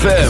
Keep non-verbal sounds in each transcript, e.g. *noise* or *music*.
ritme, ritme.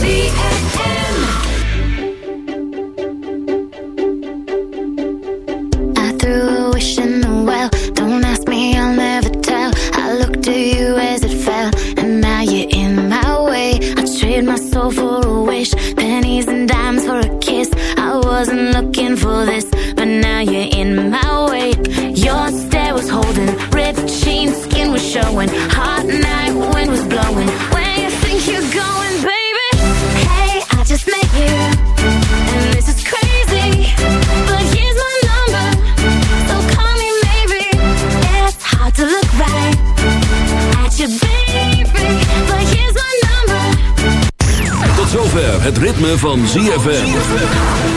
van ZFM. Van ZFM.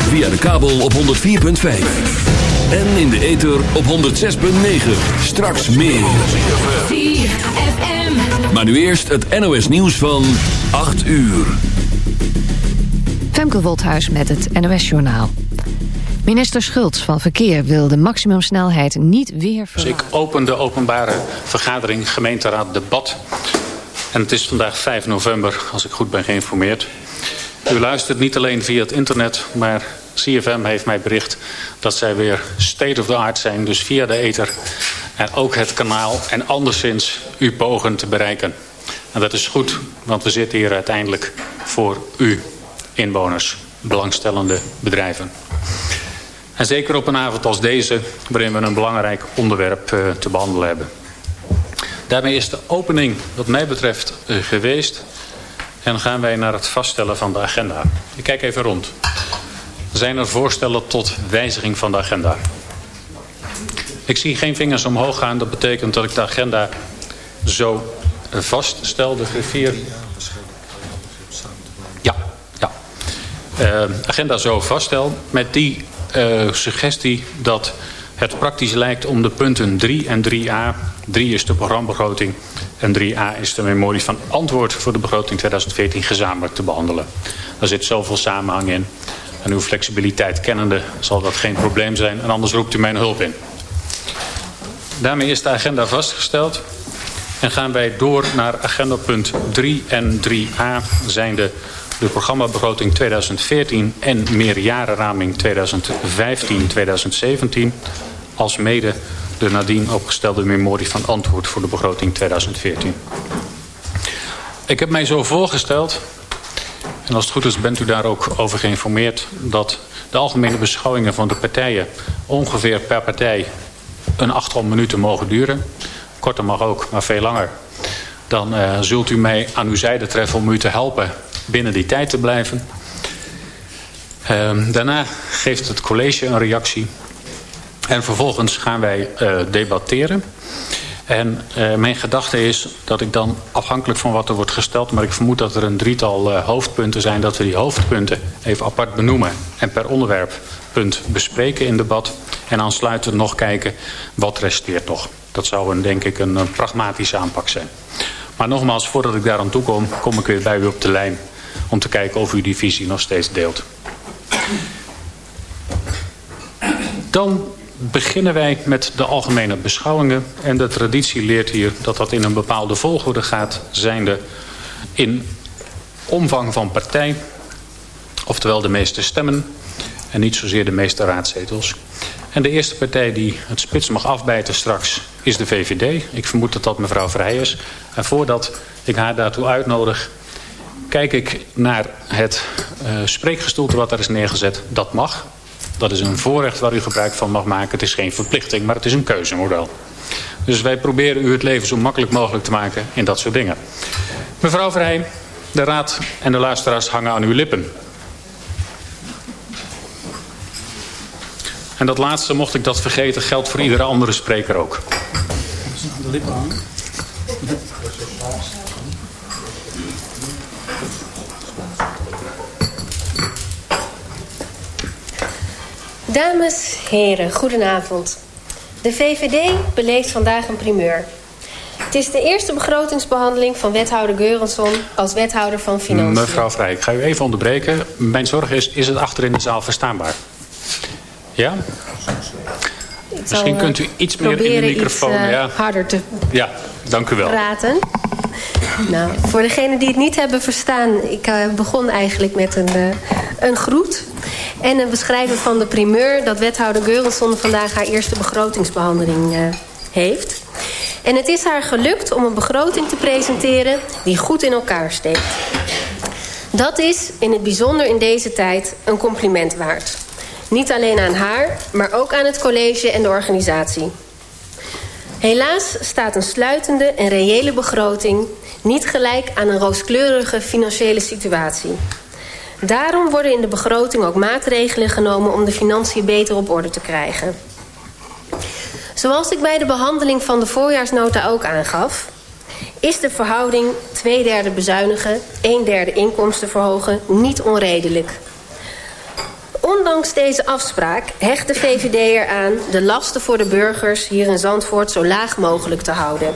Via de kabel op 104.5. En in de ether op 106.9. Straks meer. Maar nu eerst het NOS nieuws van 8 uur. Femke Wolthuis met het NOS-journaal. Minister Schultz van Verkeer wil de maximumsnelheid niet weer Dus verlagen. ik open de openbare vergadering gemeenteraad debat. En het is vandaag 5 november, als ik goed ben geïnformeerd. U luistert niet alleen via het internet, maar CFM heeft mij bericht dat zij weer state of the art zijn. Dus via de ether en ook het kanaal en anderszins u pogen te bereiken. En dat is goed, want we zitten hier uiteindelijk voor u, inwoners, belangstellende bedrijven. En zeker op een avond als deze, waarin we een belangrijk onderwerp eh, te behandelen hebben. Daarmee is de opening wat mij betreft eh, geweest. En gaan wij naar het vaststellen van de agenda. Ik kijk even rond. Zijn er voorstellen tot wijziging van de agenda? Ik zie geen vingers omhoog gaan. Dat betekent dat ik de agenda zo vaststel. De griffier... Ja, ja. Eh, agenda zo vaststel. Met die eh, suggestie dat het praktisch lijkt om de punten 3 en 3a... 3 is de programbegroting en 3a is de memorie van antwoord... voor de begroting 2014 gezamenlijk te behandelen. Daar zit zoveel samenhang in. En uw flexibiliteit kennende zal dat geen probleem zijn. En anders roept u mijn hulp in. Daarmee is de agenda vastgesteld. En gaan wij door naar agendapunt 3 en 3a, zijnde de programmabegroting 2014 en meerjarenraming 2015-2017, als mede de nadien opgestelde memorie van antwoord voor de begroting 2014. Ik heb mij zo voorgesteld, en als het goed is bent u daar ook over geïnformeerd, dat de algemene beschouwingen van de partijen ongeveer per partij een achttal minuten mogen duren. Korter mag ook, maar veel langer. Dan uh, zult u mij aan uw zijde treffen om u te helpen binnen die tijd te blijven. Uh, daarna geeft het college een reactie. En vervolgens gaan wij uh, debatteren. En uh, mijn gedachte is dat ik dan afhankelijk van wat er wordt gesteld... maar ik vermoed dat er een drietal uh, hoofdpunten zijn... dat we die hoofdpunten even apart benoemen... en per onderwerppunt bespreken in debat... en aansluitend nog kijken wat resteert nog. Dat zou een, denk ik een pragmatische aanpak zijn. Maar nogmaals, voordat ik daar aan toe kom... kom ik weer bij u op de lijn om te kijken of u die visie nog steeds deelt. Dan beginnen wij met de algemene beschouwingen. En de traditie leert hier dat dat in een bepaalde volgorde gaat... zijnde in omvang van partij, oftewel de meeste stemmen... en niet zozeer de meeste raadzetels. En de eerste partij die het spits mag afbijten straks is de VVD. Ik vermoed dat dat mevrouw Vrij is. En voordat ik haar daartoe uitnodig... kijk ik naar het uh, spreekgestoelte wat er is neergezet. Dat mag. Dat is een voorrecht waar u gebruik van mag maken. Het is geen verplichting, maar het is een keuzemodel. Dus wij proberen u het leven zo makkelijk mogelijk te maken in dat soort dingen. Mevrouw Verheij, de raad en de luisteraars hangen aan uw lippen. En dat laatste, mocht ik dat vergeten, geldt voor iedere andere spreker ook. Aan de lippen hangen. Dames, heren, goedenavond. De VVD beleeft vandaag een primeur. Het is de eerste begrotingsbehandeling van wethouder Geurenson als wethouder van Financiën. Mevrouw Vrij, ik ga u even onderbreken. Mijn zorg is, is het achter in de zaal verstaanbaar? Ja? Misschien kunt u iets meer in de microfoon. Iets, uh, ja. harder te ja, dank u wel. praten. Nou, voor degenen die het niet hebben verstaan... ik uh, begon eigenlijk met een, uh, een groet... en een beschrijving van de primeur... dat wethouder Geurenson vandaag haar eerste begrotingsbehandeling uh, heeft. En het is haar gelukt om een begroting te presenteren... die goed in elkaar steekt. Dat is, in het bijzonder in deze tijd, een compliment waard. Niet alleen aan haar, maar ook aan het college en de organisatie. Helaas staat een sluitende en reële begroting niet gelijk aan een rooskleurige financiële situatie. Daarom worden in de begroting ook maatregelen genomen om de financiën beter op orde te krijgen. Zoals ik bij de behandeling van de voorjaarsnota ook aangaf... is de verhouding twee derde bezuinigen, een derde inkomsten verhogen niet onredelijk. Ondanks deze afspraak hecht de VVD eraan de lasten voor de burgers hier in Zandvoort zo laag mogelijk te houden.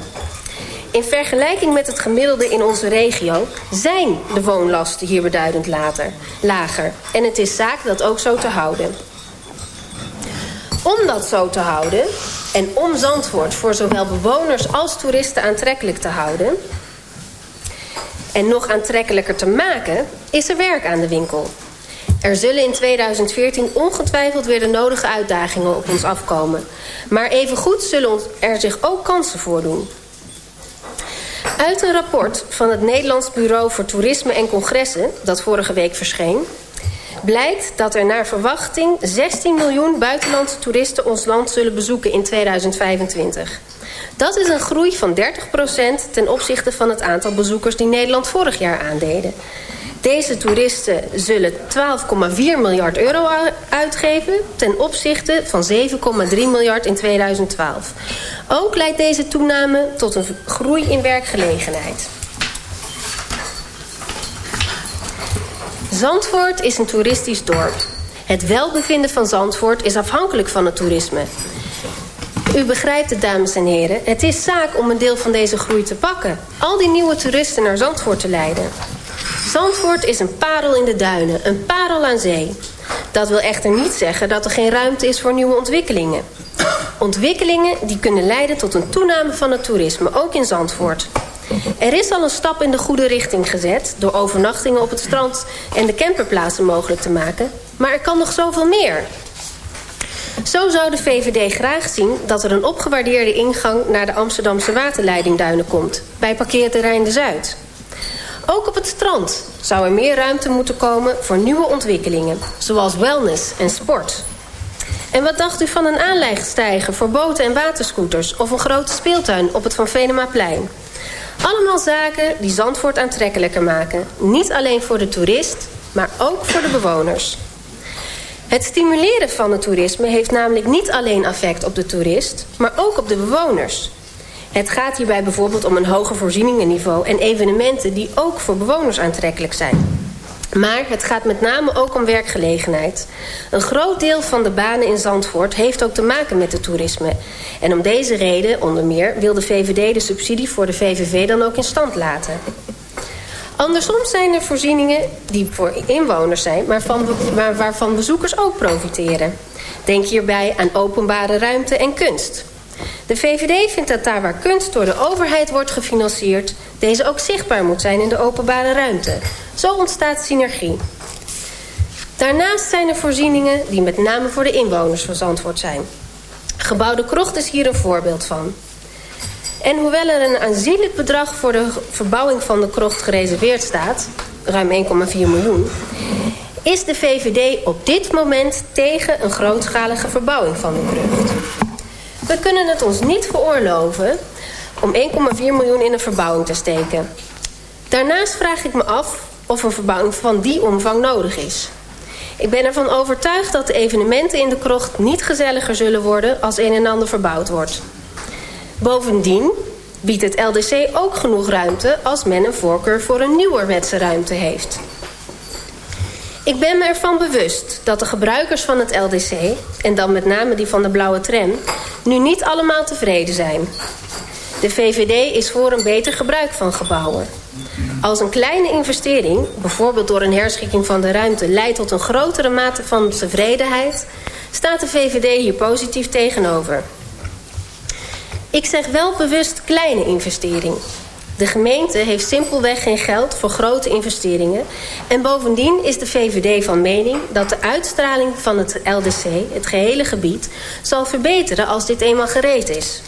In vergelijking met het gemiddelde in onze regio zijn de woonlasten hier beduidend later, lager. En het is zaak dat ook zo te houden. Om dat zo te houden en om Zandvoort voor zowel bewoners als toeristen aantrekkelijk te houden... en nog aantrekkelijker te maken, is er werk aan de winkel. Er zullen in 2014 ongetwijfeld weer de nodige uitdagingen op ons afkomen. Maar evengoed zullen er zich ook kansen voordoen. Uit een rapport van het Nederlands Bureau voor Toerisme en Congressen... dat vorige week verscheen... blijkt dat er naar verwachting 16 miljoen buitenlandse toeristen ons land zullen bezoeken in 2025. Dat is een groei van 30% ten opzichte van het aantal bezoekers die Nederland vorig jaar aandeden. Deze toeristen zullen 12,4 miljard euro uitgeven... ten opzichte van 7,3 miljard in 2012. Ook leidt deze toename tot een groei in werkgelegenheid. Zandvoort is een toeristisch dorp. Het welbevinden van Zandvoort is afhankelijk van het toerisme. U begrijpt het, dames en heren. Het is zaak om een deel van deze groei te pakken. Al die nieuwe toeristen naar Zandvoort te leiden. Zandvoort is een parel in de duinen, een parel aan zee. Dat wil echter niet zeggen dat er geen ruimte is voor nieuwe ontwikkelingen. Ontwikkelingen die kunnen leiden tot een toename van het toerisme, ook in Zandvoort. Er is al een stap in de goede richting gezet... door overnachtingen op het strand en de camperplaatsen mogelijk te maken. Maar er kan nog zoveel meer. Zo zou de VVD graag zien dat er een opgewaardeerde ingang... naar de Amsterdamse waterleidingduinen komt, bij parkeerterrein De Zuid... Ook op het strand zou er meer ruimte moeten komen voor nieuwe ontwikkelingen, zoals wellness en sport. En wat dacht u van een aanlegstijger voor boten en waterscooters... of een grote speeltuin op het Van Venemaplein? Allemaal zaken die Zandvoort aantrekkelijker maken. Niet alleen voor de toerist, maar ook voor de bewoners. Het stimuleren van het toerisme heeft namelijk niet alleen effect op de toerist... maar ook op de bewoners. Het gaat hierbij bijvoorbeeld om een hoger voorzieningenniveau... en evenementen die ook voor bewoners aantrekkelijk zijn. Maar het gaat met name ook om werkgelegenheid. Een groot deel van de banen in Zandvoort heeft ook te maken met het toerisme. En om deze reden, onder meer, wil de VVD de subsidie voor de VVV dan ook in stand laten. Andersom zijn er voorzieningen die voor inwoners zijn... maar, van, waarvan bezoekers ook profiteren. Denk hierbij aan openbare ruimte en kunst... De VVD vindt dat daar waar kunst door de overheid wordt gefinancierd... deze ook zichtbaar moet zijn in de openbare ruimte. Zo ontstaat synergie. Daarnaast zijn er voorzieningen die met name voor de inwoners van Zandvoort zijn. Gebouwde Krocht is hier een voorbeeld van. En hoewel er een aanzienlijk bedrag voor de verbouwing van de krocht gereserveerd staat... ruim 1,4 miljoen... is de VVD op dit moment tegen een grootschalige verbouwing van de krocht. We kunnen het ons niet veroorloven om 1,4 miljoen in een verbouwing te steken. Daarnaast vraag ik me af of een verbouwing van die omvang nodig is. Ik ben ervan overtuigd dat de evenementen in de krocht niet gezelliger zullen worden als een en ander verbouwd wordt. Bovendien biedt het LDC ook genoeg ruimte als men een voorkeur voor een nieuwerwetse ruimte heeft. Ik ben me ervan bewust dat de gebruikers van het LDC... en dan met name die van de blauwe tram... nu niet allemaal tevreden zijn. De VVD is voor een beter gebruik van gebouwen. Als een kleine investering, bijvoorbeeld door een herschikking van de ruimte... leidt tot een grotere mate van tevredenheid... staat de VVD hier positief tegenover. Ik zeg wel bewust kleine investering. De gemeente heeft simpelweg geen geld voor grote investeringen. En bovendien is de VVD van mening dat de uitstraling van het LDC, het gehele gebied, zal verbeteren als dit eenmaal gereed is.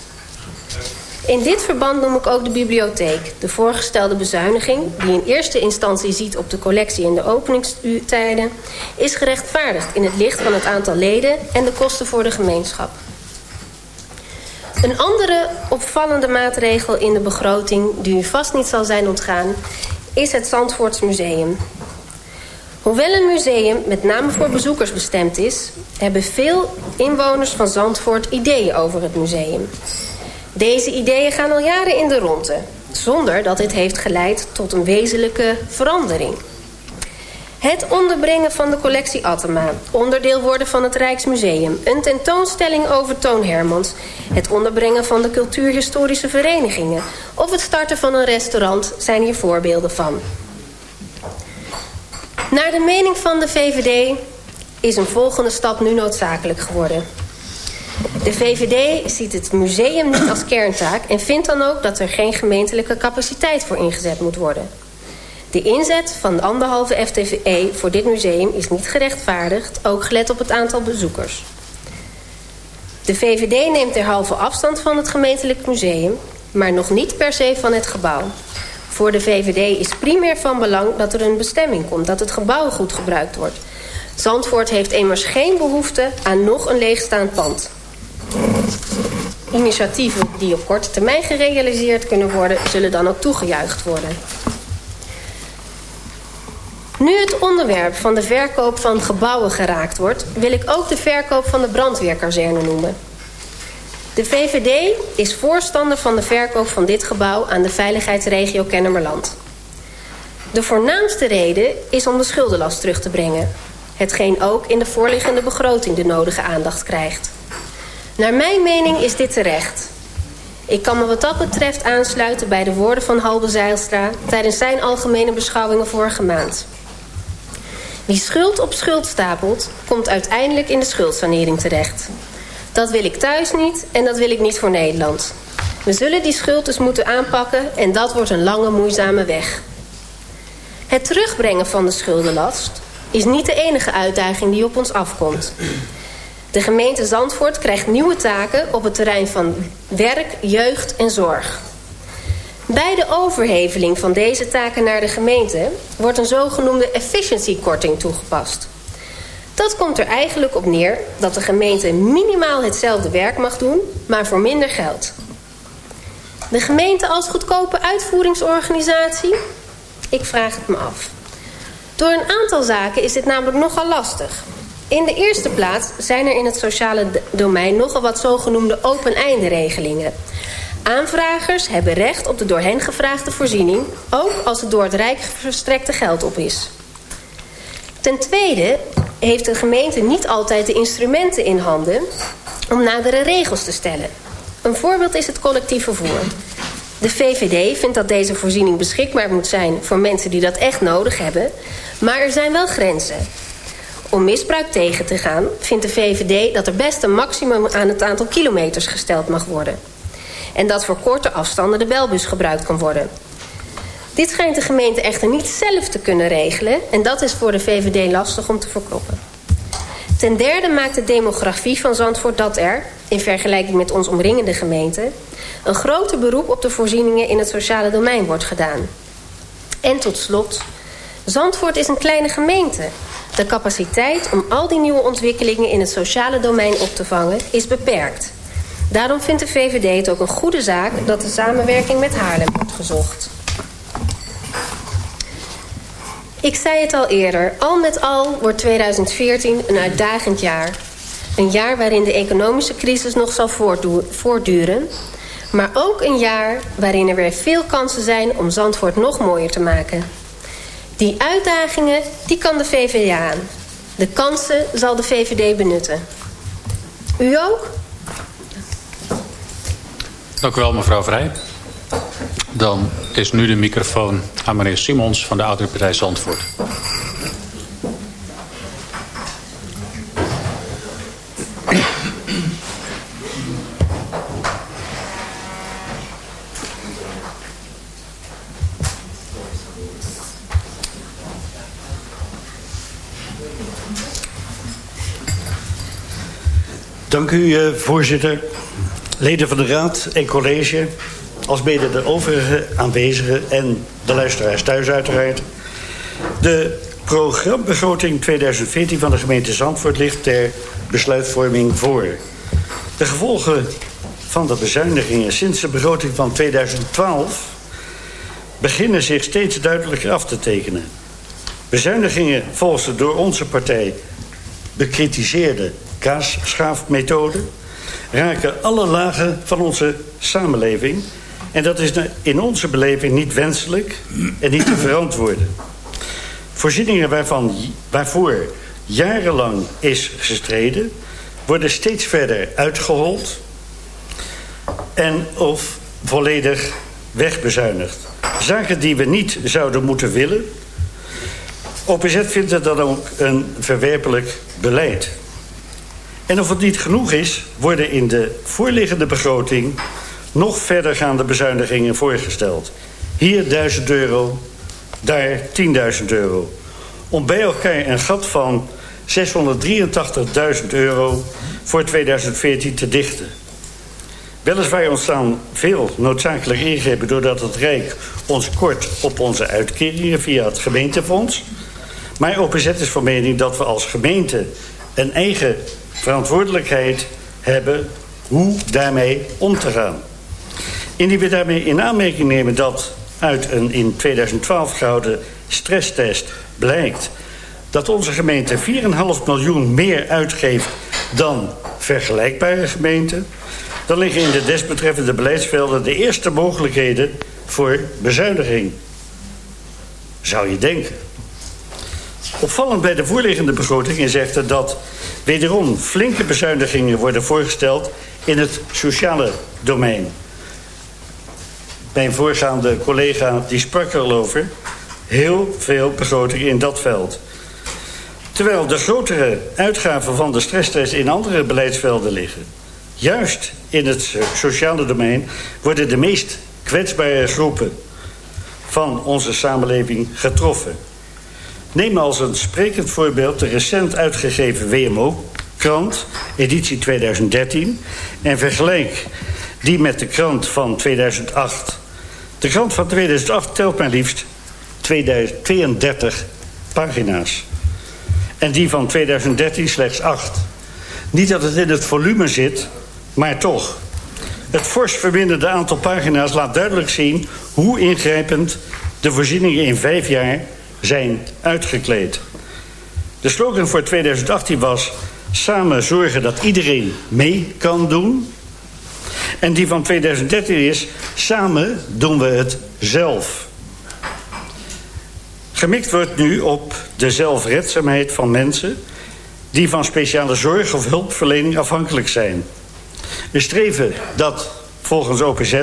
In dit verband noem ik ook de bibliotheek. De voorgestelde bezuiniging, die in eerste instantie ziet op de collectie en de openingstijden, is gerechtvaardigd in het licht van het aantal leden en de kosten voor de gemeenschap. Een andere opvallende maatregel in de begroting... die u vast niet zal zijn ontgaan... is het Zandvoorts Museum. Hoewel een museum met name voor bezoekers bestemd is... hebben veel inwoners van Zandvoort ideeën over het museum. Deze ideeën gaan al jaren in de ronde... zonder dat dit heeft geleid tot een wezenlijke verandering... Het onderbrengen van de collectie Attema. Onderdeel worden van het Rijksmuseum. Een tentoonstelling over Toon Hermans. Het onderbrengen van de cultuurhistorische verenigingen. Of het starten van een restaurant zijn hier voorbeelden van. Naar de mening van de VVD is een volgende stap nu noodzakelijk geworden. De VVD ziet het museum niet als kerntaak... en vindt dan ook dat er geen gemeentelijke capaciteit voor ingezet moet worden. De inzet van de anderhalve FTVE voor dit museum is niet gerechtvaardigd... ook gelet op het aantal bezoekers. De VVD neemt derhalve afstand van het gemeentelijk museum... maar nog niet per se van het gebouw. Voor de VVD is primair van belang dat er een bestemming komt... dat het gebouw goed gebruikt wordt. Zandvoort heeft immers geen behoefte aan nog een leegstaand pand. Initiatieven die op korte termijn gerealiseerd kunnen worden... zullen dan ook toegejuicht worden. Nu het onderwerp van de verkoop van gebouwen geraakt wordt... wil ik ook de verkoop van de brandweerkazerne noemen. De VVD is voorstander van de verkoop van dit gebouw... aan de veiligheidsregio Kennemerland. De voornaamste reden is om de schuldenlast terug te brengen. Hetgeen ook in de voorliggende begroting de nodige aandacht krijgt. Naar mijn mening is dit terecht... Ik kan me wat dat betreft aansluiten bij de woorden van Halbe Zeilstra... tijdens zijn algemene beschouwingen vorige maand. Wie schuld op schuld stapelt, komt uiteindelijk in de schuldsanering terecht. Dat wil ik thuis niet en dat wil ik niet voor Nederland. We zullen die schuld dus moeten aanpakken en dat wordt een lange moeizame weg. Het terugbrengen van de schuldenlast is niet de enige uitdaging die op ons afkomt. De gemeente Zandvoort krijgt nieuwe taken op het terrein van werk, jeugd en zorg. Bij de overheveling van deze taken naar de gemeente... wordt een zogenoemde efficiencykorting toegepast. Dat komt er eigenlijk op neer dat de gemeente minimaal hetzelfde werk mag doen... maar voor minder geld. De gemeente als goedkope uitvoeringsorganisatie? Ik vraag het me af. Door een aantal zaken is dit namelijk nogal lastig. In de eerste plaats zijn er in het sociale domein nogal wat zogenoemde open-einde regelingen... Aanvragers hebben recht op de door hen gevraagde voorziening... ook als het door het Rijk verstrekte geld op is. Ten tweede heeft de gemeente niet altijd de instrumenten in handen... om nadere regels te stellen. Een voorbeeld is het collectief vervoer. De VVD vindt dat deze voorziening beschikbaar moet zijn... voor mensen die dat echt nodig hebben. Maar er zijn wel grenzen. Om misbruik tegen te gaan vindt de VVD dat er best een maximum aan het aantal kilometers gesteld mag worden en dat voor korte afstanden de belbus gebruikt kan worden. Dit schijnt de gemeente echter niet zelf te kunnen regelen... en dat is voor de VVD lastig om te verkroppen. Ten derde maakt de demografie van Zandvoort dat er... in vergelijking met ons omringende gemeenten... een groter beroep op de voorzieningen in het sociale domein wordt gedaan. En tot slot, Zandvoort is een kleine gemeente. De capaciteit om al die nieuwe ontwikkelingen in het sociale domein op te vangen is beperkt... Daarom vindt de VVD het ook een goede zaak dat de samenwerking met Haarlem wordt gezocht. Ik zei het al eerder, al met al wordt 2014 een uitdagend jaar. Een jaar waarin de economische crisis nog zal voortduren... maar ook een jaar waarin er weer veel kansen zijn om Zandvoort nog mooier te maken. Die uitdagingen die kan de VVD aan. De kansen zal de VVD benutten. U ook? Dank u wel, mevrouw Vrij. Dan is nu de microfoon aan meneer Simons van de Autoriteit Zandvoort. Dank u, eh, voorzitter. Leden van de Raad en college, als mede de overige aanwezigen en de luisteraars thuis uiteraard. De programbegroting 2014 van de gemeente Zandvoort ligt ter besluitvorming voor. De gevolgen van de bezuinigingen sinds de begroting van 2012 beginnen zich steeds duidelijker af te tekenen. Bezuinigingen volgens de door onze partij bekritiseerde kaasschaafmethode raken alle lagen van onze samenleving. En dat is in onze beleving niet wenselijk en niet te verantwoorden. Voorzieningen waarvoor jarenlang is gestreden... worden steeds verder uitgehold en of volledig wegbezuinigd. Zaken die we niet zouden moeten willen... OPZ vindt het dan ook een verwerpelijk beleid. En of het niet genoeg is, worden in de voorliggende begroting... nog verdergaande bezuinigingen voorgesteld. Hier 1000 euro, daar 10.000 euro. Om bij elkaar een gat van 683.000 euro voor 2014 te dichten. Weliswaar ontstaan veel noodzakelijke ingrepen... doordat het Rijk ons kort op onze uitkeringen via het gemeentefonds... Maar OPZ is van mening dat we als gemeente een eigen verantwoordelijkheid hebben hoe daarmee om te gaan. Indien we daarmee in aanmerking nemen dat uit een in 2012 gehouden stresstest blijkt dat onze gemeente 4,5 miljoen meer uitgeeft dan vergelijkbare gemeenten, dan liggen in de desbetreffende beleidsvelden de eerste mogelijkheden voor bezuiniging. Zou je denken. Opvallend bij de voorliggende begroting is echter dat wederom flinke bezuinigingen worden voorgesteld in het sociale domein. Mijn voorgaande collega die sprak er al over. Heel veel begrotingen in dat veld. Terwijl de grotere uitgaven van de stresstest in andere beleidsvelden liggen. Juist in het sociale domein worden de meest kwetsbare groepen van onze samenleving getroffen. Neem als een sprekend voorbeeld de recent uitgegeven WMO-krant, editie 2013... en vergelijk die met de krant van 2008. De krant van 2008 telt maar liefst 32 pagina's. En die van 2013 slechts 8. Niet dat het in het volume zit, maar toch. Het fors verminderde aantal pagina's laat duidelijk zien... hoe ingrijpend de voorzieningen in vijf jaar zijn uitgekleed. De slogan voor 2018 was... samen zorgen dat iedereen mee kan doen. En die van 2013 is... samen doen we het zelf. Gemikt wordt nu op de zelfredzaamheid van mensen... die van speciale zorg of hulpverlening afhankelijk zijn. Een streven dat volgens OPZ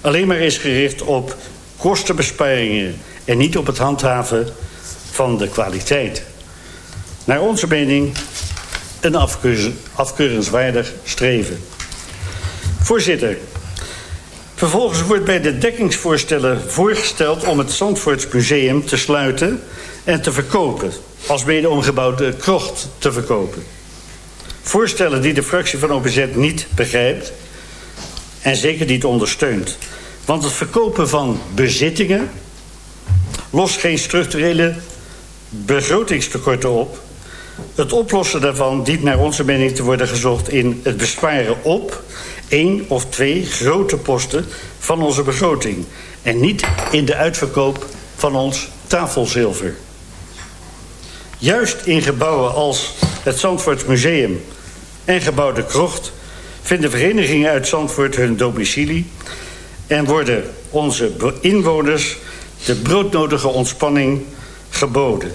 alleen maar is gericht op kostenbesparingen en niet op het handhaven van de kwaliteit. Naar onze mening een afkeurenswaardig streven. Voorzitter, vervolgens wordt bij de dekkingsvoorstellen voorgesteld... om het Zandvoorts Museum te sluiten en te verkopen... als mede omgebouwde krocht te verkopen. Voorstellen die de fractie van OPZ niet begrijpt... en zeker niet ondersteunt. Want het verkopen van bezittingen lost geen structurele begrotingstekorten op. Het oplossen daarvan dient naar onze mening te worden gezocht in het besparen op één of twee grote posten van onze begroting. En niet in de uitverkoop van ons tafelzilver. Juist in gebouwen als het Zandvoort Museum en gebouw De Krocht... vinden verenigingen uit Zandvoort hun domicilie... en worden onze inwoners de broodnodige ontspanning geboden.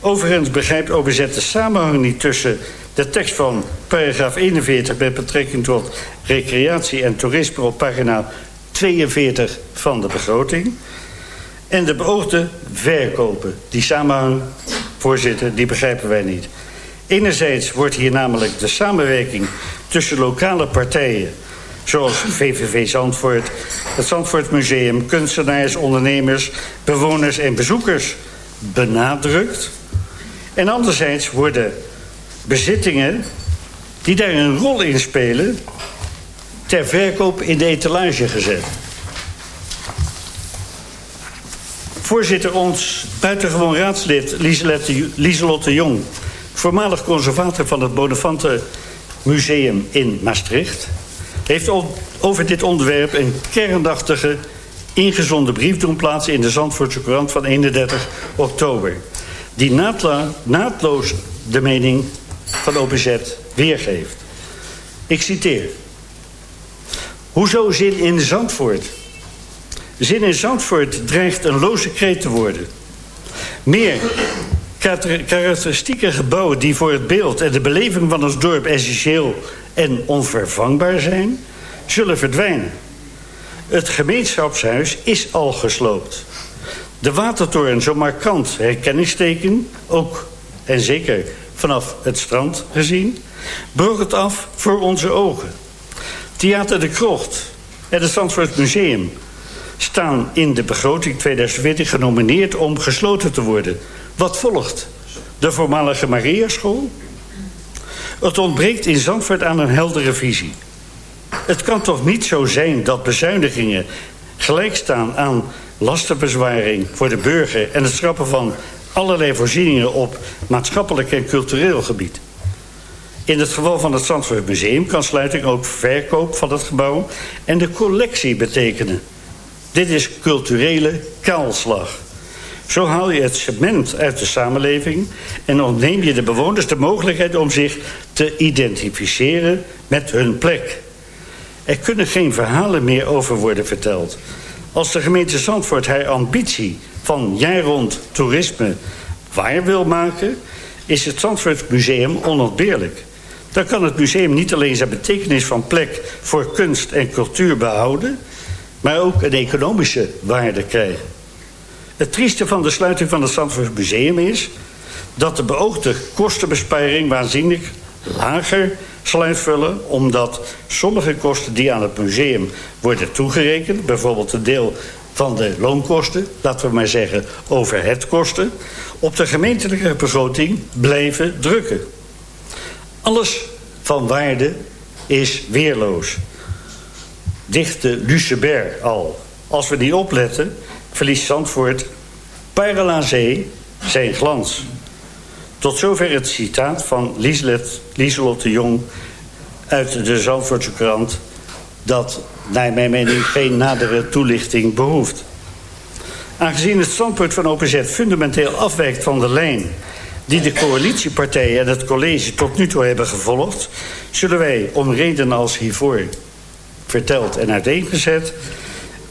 Overigens begrijpt OBZ de samenhang niet tussen de tekst van paragraaf 41... met betrekking tot recreatie en toerisme op pagina 42 van de begroting... en de beoogde verkopen. Die samenhang, voorzitter, die begrijpen wij niet. Enerzijds wordt hier namelijk de samenwerking tussen lokale partijen zoals VVV Zandvoort, het Zandvoort Museum, kunstenaars, ondernemers, bewoners en bezoekers benadrukt. En anderzijds worden bezittingen die daar een rol in spelen... ter verkoop in de etalage gezet. Voorzitter, ons buitengewoon raadslid Lieselotte Jong... voormalig conservator van het Bonafante Museum in Maastricht... heeft over dit onderwerp een kernachtige ingezonde brief doen plaatsen... in de Zandvoortse Courant van 31 oktober. Die naadloos de mening van OPZ weergeeft. Ik citeer. Hoezo zin in Zandvoort? Zin in Zandvoort dreigt een loze kreet te worden. Meer karakteristieke gebouwen die voor het beeld en de beleving van ons dorp essentieel en onvervangbaar zijn, zullen verdwijnen. Het gemeenschapshuis is al gesloopt. De watertoren, zo markant herkenningsteken, ook en zeker vanaf het strand gezien, het af voor onze ogen. Theater de Krocht en het Zandvoort Museum staan in de begroting 2014 genomineerd om gesloten te worden. Wat volgt? De voormalige Mariaschool? Het ontbreekt in Zandvoort aan een heldere visie. Het kan toch niet zo zijn dat bezuinigingen gelijk staan aan lastenbezwaring voor de burger... en het schrappen van allerlei voorzieningen op maatschappelijk en cultureel gebied. In het geval van het Zandvoort Museum kan sluiting ook verkoop van het gebouw en de collectie betekenen. Dit is culturele kaalslag. Zo haal je het cement uit de samenleving en ontneem je de bewoners de mogelijkheid om zich te identificeren met hun plek. Er kunnen geen verhalen meer over worden verteld. Als de gemeente Zandvoort haar ambitie van jaar rond toerisme waar wil maken... is het Zandvoort Museum onontbeerlijk. Dan kan het museum niet alleen zijn betekenis van plek voor kunst en cultuur behouden... maar ook een economische waarde krijgen. Het trieste van de sluiting van het Zandvoort Museum is... dat de beoogde kostenbesparing waanzinnig lager zal uitvullen... omdat sommige kosten die aan het museum worden toegerekend... bijvoorbeeld een deel van de loonkosten, laten we maar zeggen overheadkosten... op de gemeentelijke begroting blijven drukken. Alles van waarde is weerloos. Dichte Lucebert al. Als we niet opletten, verliest Zandvoort parel aan zee zijn glans. Tot zover het citaat van Lieselotte Jong uit de Zandvoortse krant... dat naar mijn mening geen nadere toelichting behoeft. Aangezien het standpunt van OPZ fundamenteel afwijkt van de lijn... die de coalitiepartijen en het college tot nu toe hebben gevolgd... zullen wij om redenen als hiervoor verteld en uiteengezet...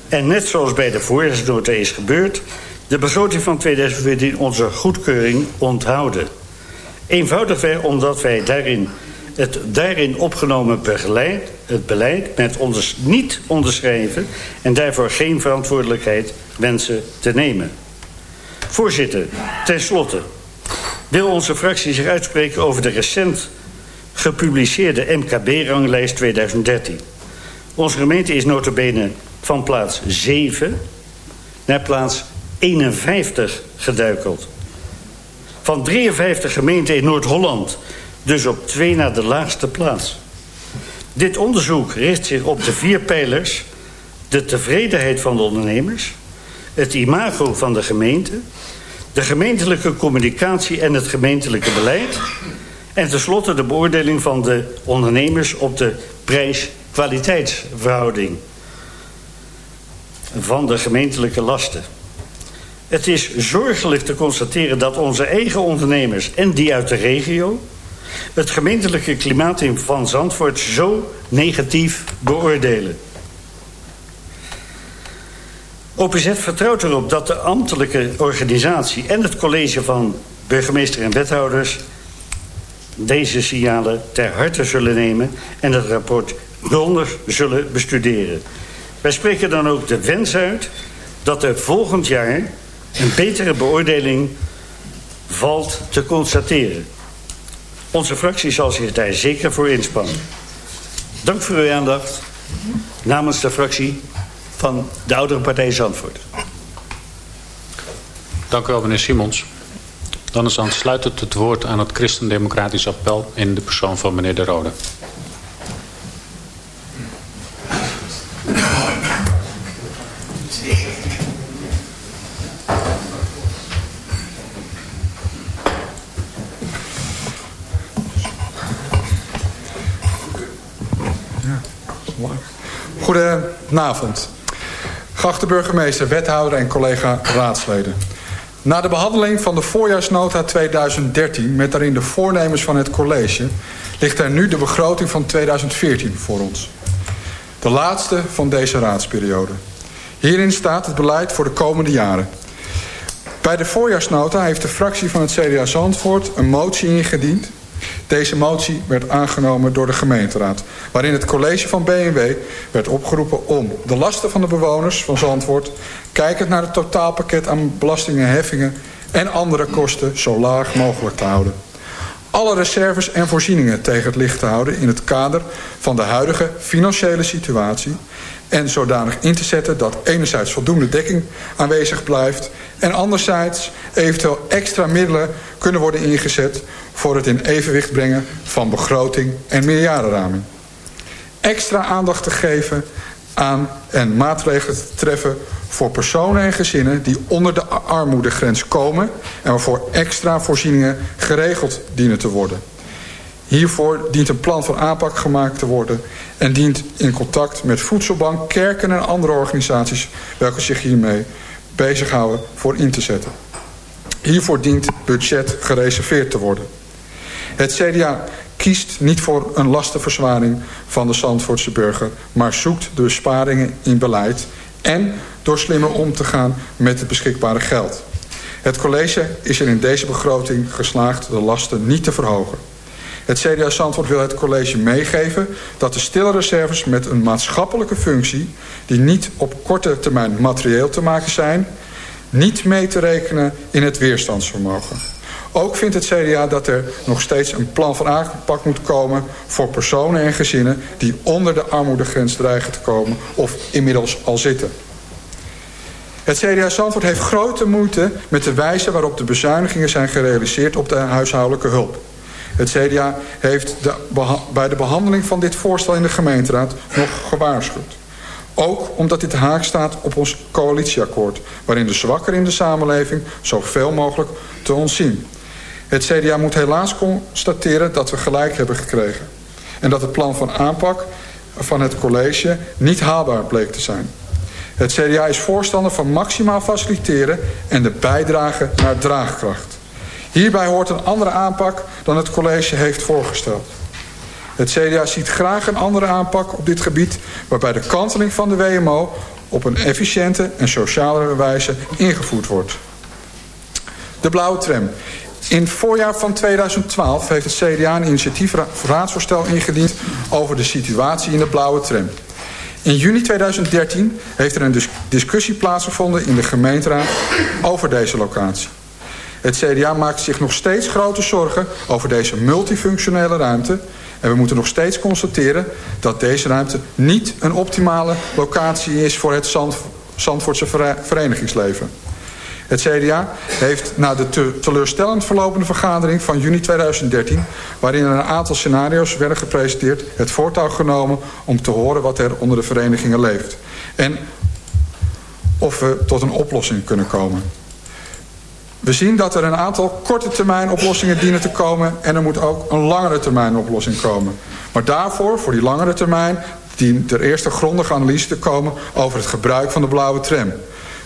en net zoals bij de voorjaarsnota is gebeurd... de begroting van 2014 onze goedkeuring onthouden. Eenvoudigweg omdat wij daarin het daarin opgenomen begeleid, het beleid met onders, niet onderschrijven... en daarvoor geen verantwoordelijkheid wensen te nemen. Voorzitter, tenslotte wil onze fractie zich uitspreken over de recent gepubliceerde MKB-ranglijst 2013. Onze gemeente is notabene van plaats 7 naar plaats 51 geduikeld. Van 53 gemeenten in Noord-Holland dus op twee naar de laagste plaats. Dit onderzoek richt zich op de vier pijlers... de tevredenheid van de ondernemers... het imago van de gemeente... de gemeentelijke communicatie en het gemeentelijke beleid... en tenslotte de beoordeling van de ondernemers... op de prijs-kwaliteitsverhouding van de gemeentelijke lasten. Het is zorgelijk te constateren dat onze eigen ondernemers en die uit de regio het gemeentelijke klimaat in van Zandvoort zo negatief beoordelen. OPZ vertrouwt erop dat de ambtelijke organisatie en het college van burgemeester en wethouders deze signalen ter harte zullen nemen en het rapport grondig zullen bestuderen. Wij spreken dan ook de wens uit dat er volgend jaar een betere beoordeling valt te constateren. Onze fractie zal zich daar zeker voor inspannen. Dank voor uw aandacht namens de fractie van de oudere partij Zandvoort. Dank u wel, meneer Simons. Dan is aansluitend het woord aan het Christendemocratisch appel in de persoon van meneer De Rode. Goedenavond. Geachte burgemeester, wethouder en collega raadsleden. Na de behandeling van de voorjaarsnota 2013... met daarin de voornemens van het college... ligt er nu de begroting van 2014 voor ons. De laatste van deze raadsperiode. Hierin staat het beleid voor de komende jaren. Bij de voorjaarsnota heeft de fractie van het CDA Zandvoort... een motie ingediend deze motie werd aangenomen door de gemeenteraad... waarin het college van BMW werd opgeroepen om de lasten van de bewoners van Zandvoort... kijkend naar het totaalpakket aan belastingen en heffingen... en andere kosten zo laag mogelijk te houden. Alle reserves en voorzieningen tegen het licht te houden... in het kader van de huidige financiële situatie... en zodanig in te zetten dat enerzijds voldoende dekking aanwezig blijft... en anderzijds eventueel extra middelen kunnen worden ingezet voor het in evenwicht brengen van begroting en meerjarenraming. Extra aandacht te geven aan en maatregelen te treffen voor personen en gezinnen die onder de armoedegrens komen en waarvoor extra voorzieningen geregeld dienen te worden. Hiervoor dient een plan van aanpak gemaakt te worden en dient in contact met Voedselbank, kerken en andere organisaties welke zich hiermee bezighouden voor in te zetten. Hiervoor dient budget gereserveerd te worden. Het CDA kiest niet voor een lastenverzwaring van de Zandvoortse burger... maar zoekt de besparingen in beleid... en door slimmer om te gaan met het beschikbare geld. Het college is er in deze begroting geslaagd de lasten niet te verhogen. Het CDA Zandvoort wil het college meegeven dat de stille reserves met een maatschappelijke functie... die niet op korte termijn materieel te maken zijn... niet mee te rekenen in het weerstandsvermogen. Ook vindt het CDA dat er nog steeds een plan van aanpak moet komen... voor personen en gezinnen die onder de armoedegrens dreigen te komen... of inmiddels al zitten. Het CDA Zandvoort heeft grote moeite met de wijze waarop de bezuinigingen zijn gerealiseerd op de huishoudelijke hulp. Het CDA heeft bij de behandeling van dit voorstel in de gemeenteraad nog gewaarschuwd. Ook omdat dit haak staat op ons coalitieakkoord... waarin de zwakkeren in de samenleving zoveel mogelijk te ontzien. Het CDA moet helaas constateren dat we gelijk hebben gekregen. En dat het plan van aanpak van het college niet haalbaar bleek te zijn. Het CDA is voorstander van maximaal faciliteren en de bijdrage naar draagkracht. Hierbij hoort een andere aanpak dan het college heeft voorgesteld. Het CDA ziet graag een andere aanpak op dit gebied... waarbij de kanteling van de WMO op een efficiënte en sociale wijze ingevoerd wordt. De blauwe tram in het voorjaar van 2012 heeft het CDA een initiatiefraadsvoorstel ingediend over de situatie in de blauwe tram. In juni 2013 heeft er een discussie plaatsgevonden in de gemeenteraad over deze locatie. Het CDA maakt zich nog steeds grote zorgen over deze multifunctionele ruimte. En we moeten nog steeds constateren dat deze ruimte niet een optimale locatie is voor het Zandvoortse verenigingsleven. Het CDA heeft na de teleurstellend verlopende vergadering van juni 2013... waarin er een aantal scenario's werden gepresenteerd... het voortouw genomen om te horen wat er onder de verenigingen leeft. En of we tot een oplossing kunnen komen. We zien dat er een aantal korte termijn oplossingen dienen te komen... en er moet ook een langere termijn oplossing komen. Maar daarvoor, voor die langere termijn... dient er eerst een grondige analyse te komen over het gebruik van de blauwe tram...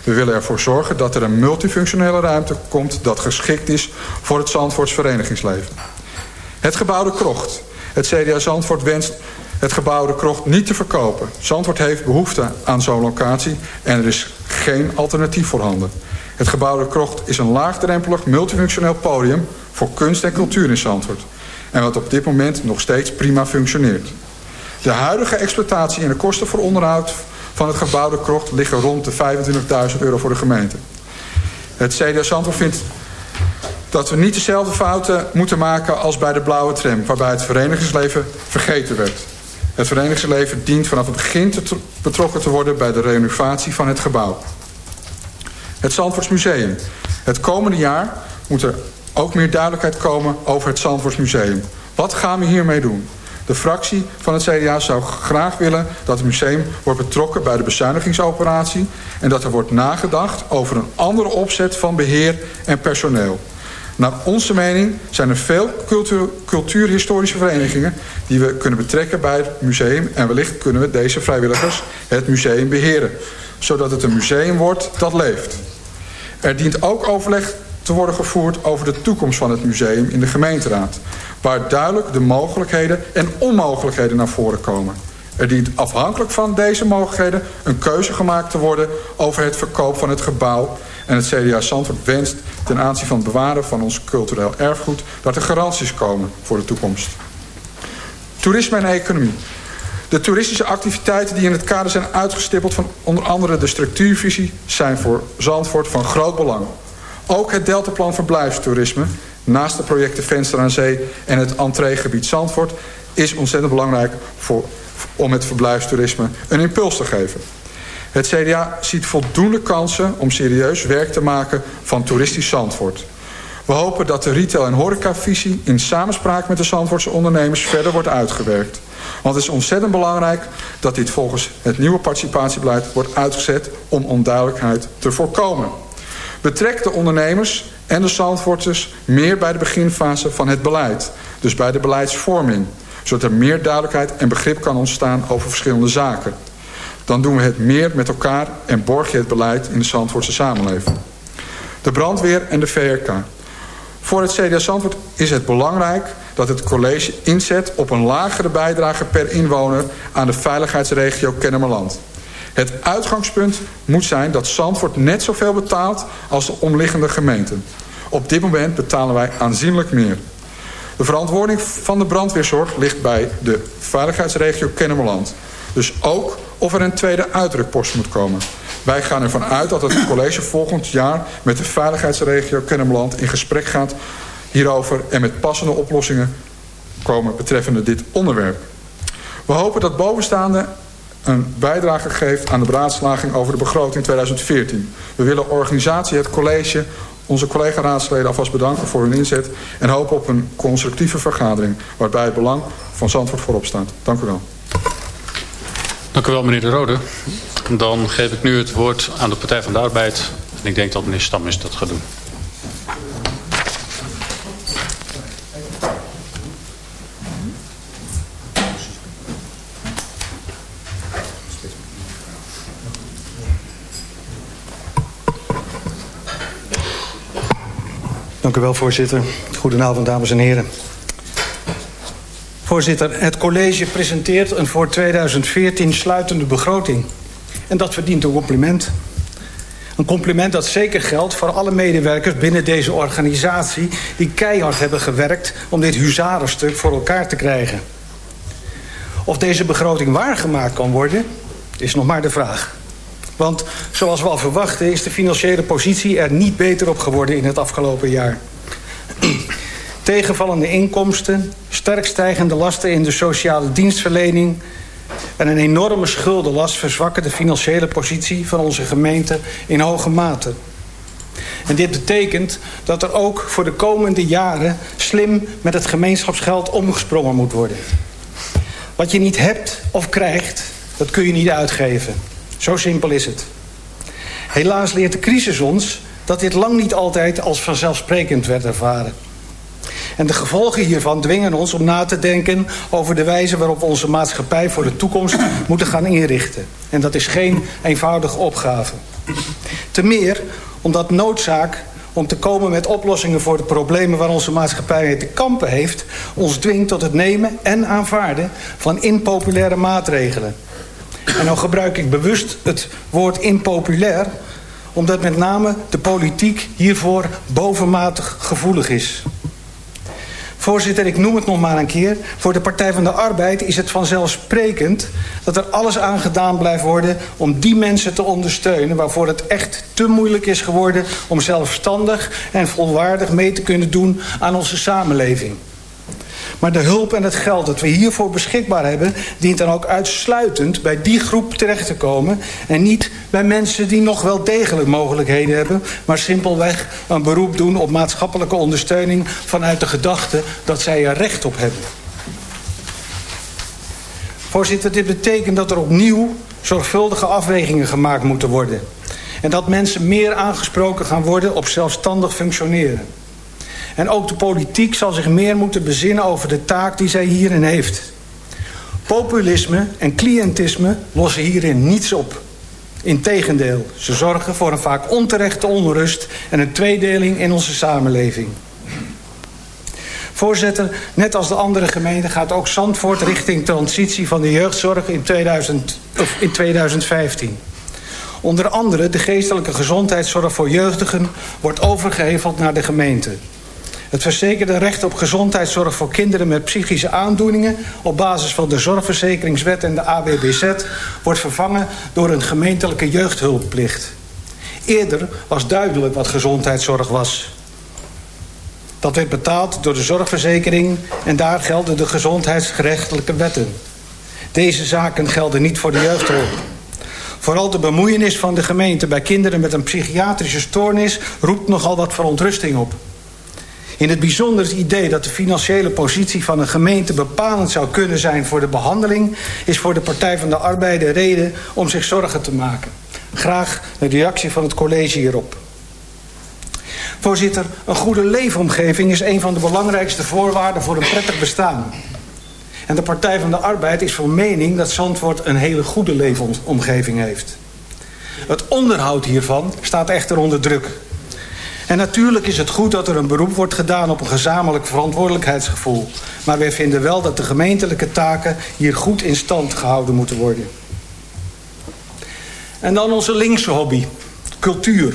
We willen ervoor zorgen dat er een multifunctionele ruimte komt... dat geschikt is voor het Zandvoorts verenigingsleven. Het gebouw De Krocht. Het CDA Zandvoort wenst het gebouw De Krocht niet te verkopen. Zandvoort heeft behoefte aan zo'n locatie en er is geen alternatief voorhanden. Het gebouw De Krocht is een laagdrempelig multifunctioneel podium... voor kunst en cultuur in Zandvoort. En wat op dit moment nog steeds prima functioneert. De huidige exploitatie en de kosten voor onderhoud van het gebouwde krocht liggen rond de 25.000 euro voor de gemeente. Het CDA Zandvoort vindt dat we niet dezelfde fouten moeten maken als bij de blauwe tram... waarbij het verenigingsleven vergeten werd. Het verenigingsleven dient vanaf het begin te betrokken te worden... bij de renovatie van het gebouw. Het Zandvoorts Museum. Het komende jaar moet er ook meer duidelijkheid komen over het Zandvoortsmuseum. Wat gaan we hiermee doen? De fractie van het CDA zou graag willen dat het museum wordt betrokken bij de bezuinigingsoperatie en dat er wordt nagedacht over een andere opzet van beheer en personeel. Naar onze mening zijn er veel cultuur, cultuurhistorische verenigingen die we kunnen betrekken bij het museum en wellicht kunnen we deze vrijwilligers het museum beheren, zodat het een museum wordt dat leeft. Er dient ook overleg te worden gevoerd over de toekomst van het museum in de gemeenteraad. Waar duidelijk de mogelijkheden en onmogelijkheden naar voren komen. Er dient afhankelijk van deze mogelijkheden een keuze gemaakt te worden over het verkoop van het gebouw. En het CDA Zandvoort wenst ten aanzien van het bewaren van ons cultureel erfgoed dat er garanties komen voor de toekomst. Toerisme en economie. De toeristische activiteiten die in het kader zijn uitgestippeld van onder andere de structuurvisie zijn voor Zandvoort van groot belang. Ook het deltaplan verblijfstoerisme, naast de projecten Venster aan Zee en het entreegebied Zandvoort, is ontzettend belangrijk voor, om het verblijfstoerisme een impuls te geven. Het CDA ziet voldoende kansen om serieus werk te maken van toeristisch Zandvoort. We hopen dat de retail- en horecavisie in samenspraak met de Zandvoortse ondernemers verder wordt uitgewerkt. Want het is ontzettend belangrijk dat dit volgens het nieuwe participatiebeleid wordt uitgezet om onduidelijkheid te voorkomen. Betrek de ondernemers en de Zandvoorters meer bij de beginfase van het beleid. Dus bij de beleidsvorming. Zodat er meer duidelijkheid en begrip kan ontstaan over verschillende zaken. Dan doen we het meer met elkaar en borg je het beleid in de Zandvoortse samenleving. De brandweer en de VRK. Voor het CDA Zandvoort is het belangrijk dat het college inzet op een lagere bijdrage per inwoner aan de veiligheidsregio Kennemerland. Het uitgangspunt moet zijn dat Zandvoort net zoveel betaalt als de omliggende gemeenten. Op dit moment betalen wij aanzienlijk meer. De verantwoording van de brandweerzorg ligt bij de veiligheidsregio Kennemerland. Dus ook of er een tweede uitdrukpost moet komen. Wij gaan ervan uit dat het college volgend jaar met de veiligheidsregio Kennemerland in gesprek gaat hierover en met passende oplossingen komen betreffende dit onderwerp. We hopen dat bovenstaande een bijdrage geeft aan de beraadslaging over de begroting 2014. We willen organisatie, het college, onze collega-raadsleden alvast bedanken voor hun inzet... en hopen op een constructieve vergadering waarbij het belang van Zandvoort voorop staat. Dank u wel. Dank u wel, meneer De Rode. Dan geef ik nu het woord aan de Partij van de Arbeid. Ik denk dat meneer Stammes dat gaat doen. Dank u wel, voorzitter. Goedenavond, dames en heren. Voorzitter, het college presenteert een voor 2014 sluitende begroting. En dat verdient een compliment. Een compliment dat zeker geldt voor alle medewerkers binnen deze organisatie... die keihard hebben gewerkt om dit huzarenstuk voor elkaar te krijgen. Of deze begroting waargemaakt kan worden, is nog maar de vraag. Want zoals we al verwachten is de financiële positie er niet beter op geworden in het afgelopen jaar. Tegenvallende inkomsten, sterk stijgende lasten in de sociale dienstverlening... en een enorme schuldenlast verzwakken de financiële positie van onze gemeente in hoge mate. En dit betekent dat er ook voor de komende jaren slim met het gemeenschapsgeld omgesprongen moet worden. Wat je niet hebt of krijgt, dat kun je niet uitgeven. Zo simpel is het. Helaas leert de crisis ons dat dit lang niet altijd als vanzelfsprekend werd ervaren. En de gevolgen hiervan dwingen ons om na te denken over de wijze waarop we onze maatschappij voor de toekomst *clicks tongue* moeten gaan inrichten. En dat is geen eenvoudige opgave. Te meer omdat noodzaak om te komen met oplossingen voor de problemen waar onze maatschappij mee te kampen heeft, ons dwingt tot het nemen en aanvaarden van impopulaire maatregelen. En dan gebruik ik bewust het woord impopulair... omdat met name de politiek hiervoor bovenmatig gevoelig is. Voorzitter, ik noem het nog maar een keer. Voor de Partij van de Arbeid is het vanzelfsprekend... dat er alles aan gedaan blijft worden om die mensen te ondersteunen... waarvoor het echt te moeilijk is geworden... om zelfstandig en volwaardig mee te kunnen doen aan onze samenleving. Maar de hulp en het geld dat we hiervoor beschikbaar hebben... dient dan ook uitsluitend bij die groep terecht te komen... en niet bij mensen die nog wel degelijk mogelijkheden hebben... maar simpelweg een beroep doen op maatschappelijke ondersteuning... vanuit de gedachte dat zij er recht op hebben. Voorzitter, dit betekent dat er opnieuw zorgvuldige afwegingen gemaakt moeten worden. En dat mensen meer aangesproken gaan worden op zelfstandig functioneren. En ook de politiek zal zich meer moeten bezinnen over de taak die zij hierin heeft. Populisme en cliëntisme lossen hierin niets op. Integendeel, ze zorgen voor een vaak onterechte onrust en een tweedeling in onze samenleving. Voorzitter, net als de andere gemeenten gaat ook Zandvoort richting transitie van de jeugdzorg in, 2000, of in 2015. Onder andere de geestelijke gezondheidszorg voor jeugdigen wordt overgeheveld naar de gemeente. Het verzekerde recht op gezondheidszorg voor kinderen met psychische aandoeningen... op basis van de Zorgverzekeringswet en de AWBZ... wordt vervangen door een gemeentelijke jeugdhulpplicht. Eerder was duidelijk wat gezondheidszorg was. Dat werd betaald door de zorgverzekering... en daar gelden de gezondheidsgerechtelijke wetten. Deze zaken gelden niet voor de jeugdhulp. Vooral de bemoeienis van de gemeente bij kinderen met een psychiatrische stoornis... roept nogal wat verontrusting op. In het bijzonder het idee dat de financiële positie van een gemeente bepalend zou kunnen zijn voor de behandeling... is voor de Partij van de Arbeid de reden om zich zorgen te maken. Graag de reactie van het college hierop. Voorzitter, een goede leefomgeving is een van de belangrijkste voorwaarden voor een prettig bestaan. En de Partij van de Arbeid is van mening dat Zandvoort een hele goede leefomgeving heeft. Het onderhoud hiervan staat echter onder druk. En natuurlijk is het goed dat er een beroep wordt gedaan op een gezamenlijk verantwoordelijkheidsgevoel. Maar wij vinden wel dat de gemeentelijke taken hier goed in stand gehouden moeten worden. En dan onze linkse hobby, cultuur.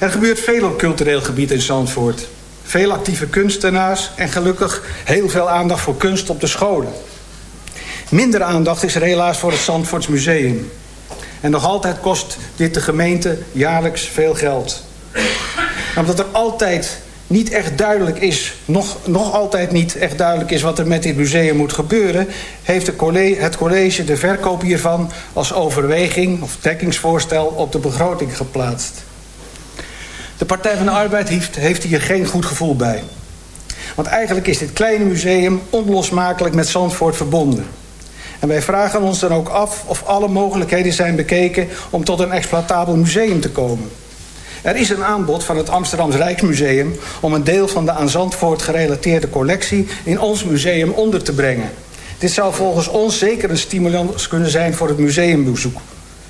Er gebeurt veel op cultureel gebied in Zandvoort. Veel actieve kunstenaars en gelukkig heel veel aandacht voor kunst op de scholen. Minder aandacht is er helaas voor het Zandvoorts Museum. En nog altijd kost dit de gemeente jaarlijks veel geld. Omdat er altijd niet echt duidelijk is, nog, nog altijd niet echt duidelijk is wat er met dit museum moet gebeuren, heeft college, het college de verkoop hiervan als overweging of dekkingsvoorstel op de begroting geplaatst. De Partij van de Arbeid heeft, heeft hier geen goed gevoel bij. Want eigenlijk is dit kleine museum onlosmakelijk met Zandvoort verbonden. En wij vragen ons dan ook af of alle mogelijkheden zijn bekeken... om tot een exploitabel museum te komen. Er is een aanbod van het Amsterdams Rijksmuseum... om een deel van de aan Zandvoort gerelateerde collectie... in ons museum onder te brengen. Dit zou volgens ons zeker een stimulans kunnen zijn voor het museumbezoek.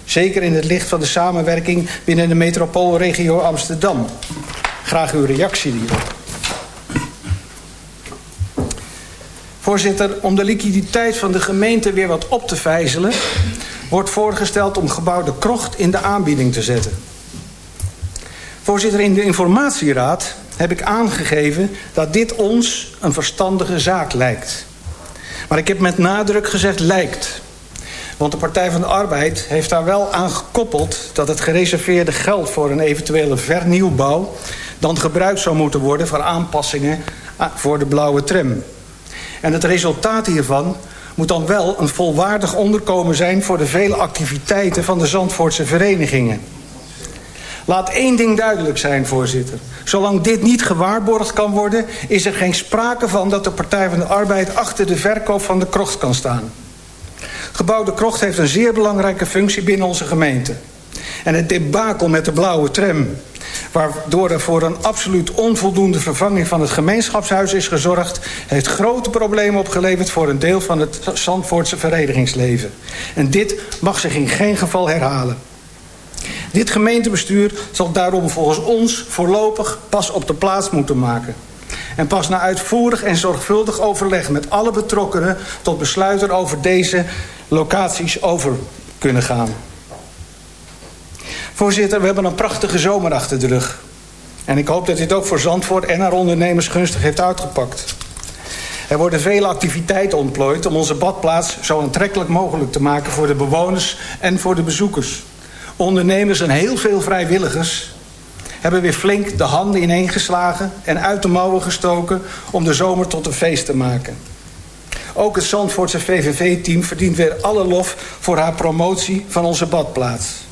Zeker in het licht van de samenwerking binnen de metropoolregio Amsterdam. Graag uw reactie hierop. Voorzitter, om de liquiditeit van de gemeente weer wat op te vijzelen... wordt voorgesteld om gebouw de krocht in de aanbieding te zetten. Voorzitter, in de informatieraad heb ik aangegeven dat dit ons een verstandige zaak lijkt. Maar ik heb met nadruk gezegd lijkt. Want de Partij van de Arbeid heeft daar wel aan gekoppeld... dat het gereserveerde geld voor een eventuele vernieuwbouw... dan gebruikt zou moeten worden voor aanpassingen voor de blauwe tram. En het resultaat hiervan moet dan wel een volwaardig onderkomen zijn... voor de vele activiteiten van de Zandvoortse verenigingen. Laat één ding duidelijk zijn, voorzitter. Zolang dit niet gewaarborgd kan worden... is er geen sprake van dat de Partij van de Arbeid... achter de verkoop van de krocht kan staan. Gebouw de Krocht heeft een zeer belangrijke functie binnen onze gemeente. En het debakel met de blauwe tram... waardoor er voor een absoluut onvoldoende vervanging van het gemeenschapshuis is gezorgd... heeft grote problemen opgeleverd voor een deel van het Zandvoortse verenigingsleven. En dit mag zich in geen geval herhalen. Dit gemeentebestuur zal daarom volgens ons voorlopig pas op de plaats moeten maken. En pas na uitvoerig en zorgvuldig overleg met alle betrokkenen... tot besluiten over deze locaties over kunnen gaan. Voorzitter, we hebben een prachtige zomer achter de rug. En ik hoop dat dit ook voor Zandvoort en haar ondernemers gunstig heeft uitgepakt. Er worden vele activiteiten ontplooid om onze badplaats zo aantrekkelijk mogelijk te maken voor de bewoners en voor de bezoekers. Ondernemers en heel veel vrijwilligers hebben weer flink de handen ineengeslagen en uit de mouwen gestoken om de zomer tot een feest te maken. Ook het Zandvoortse VVV-team verdient weer alle lof voor haar promotie van onze badplaats.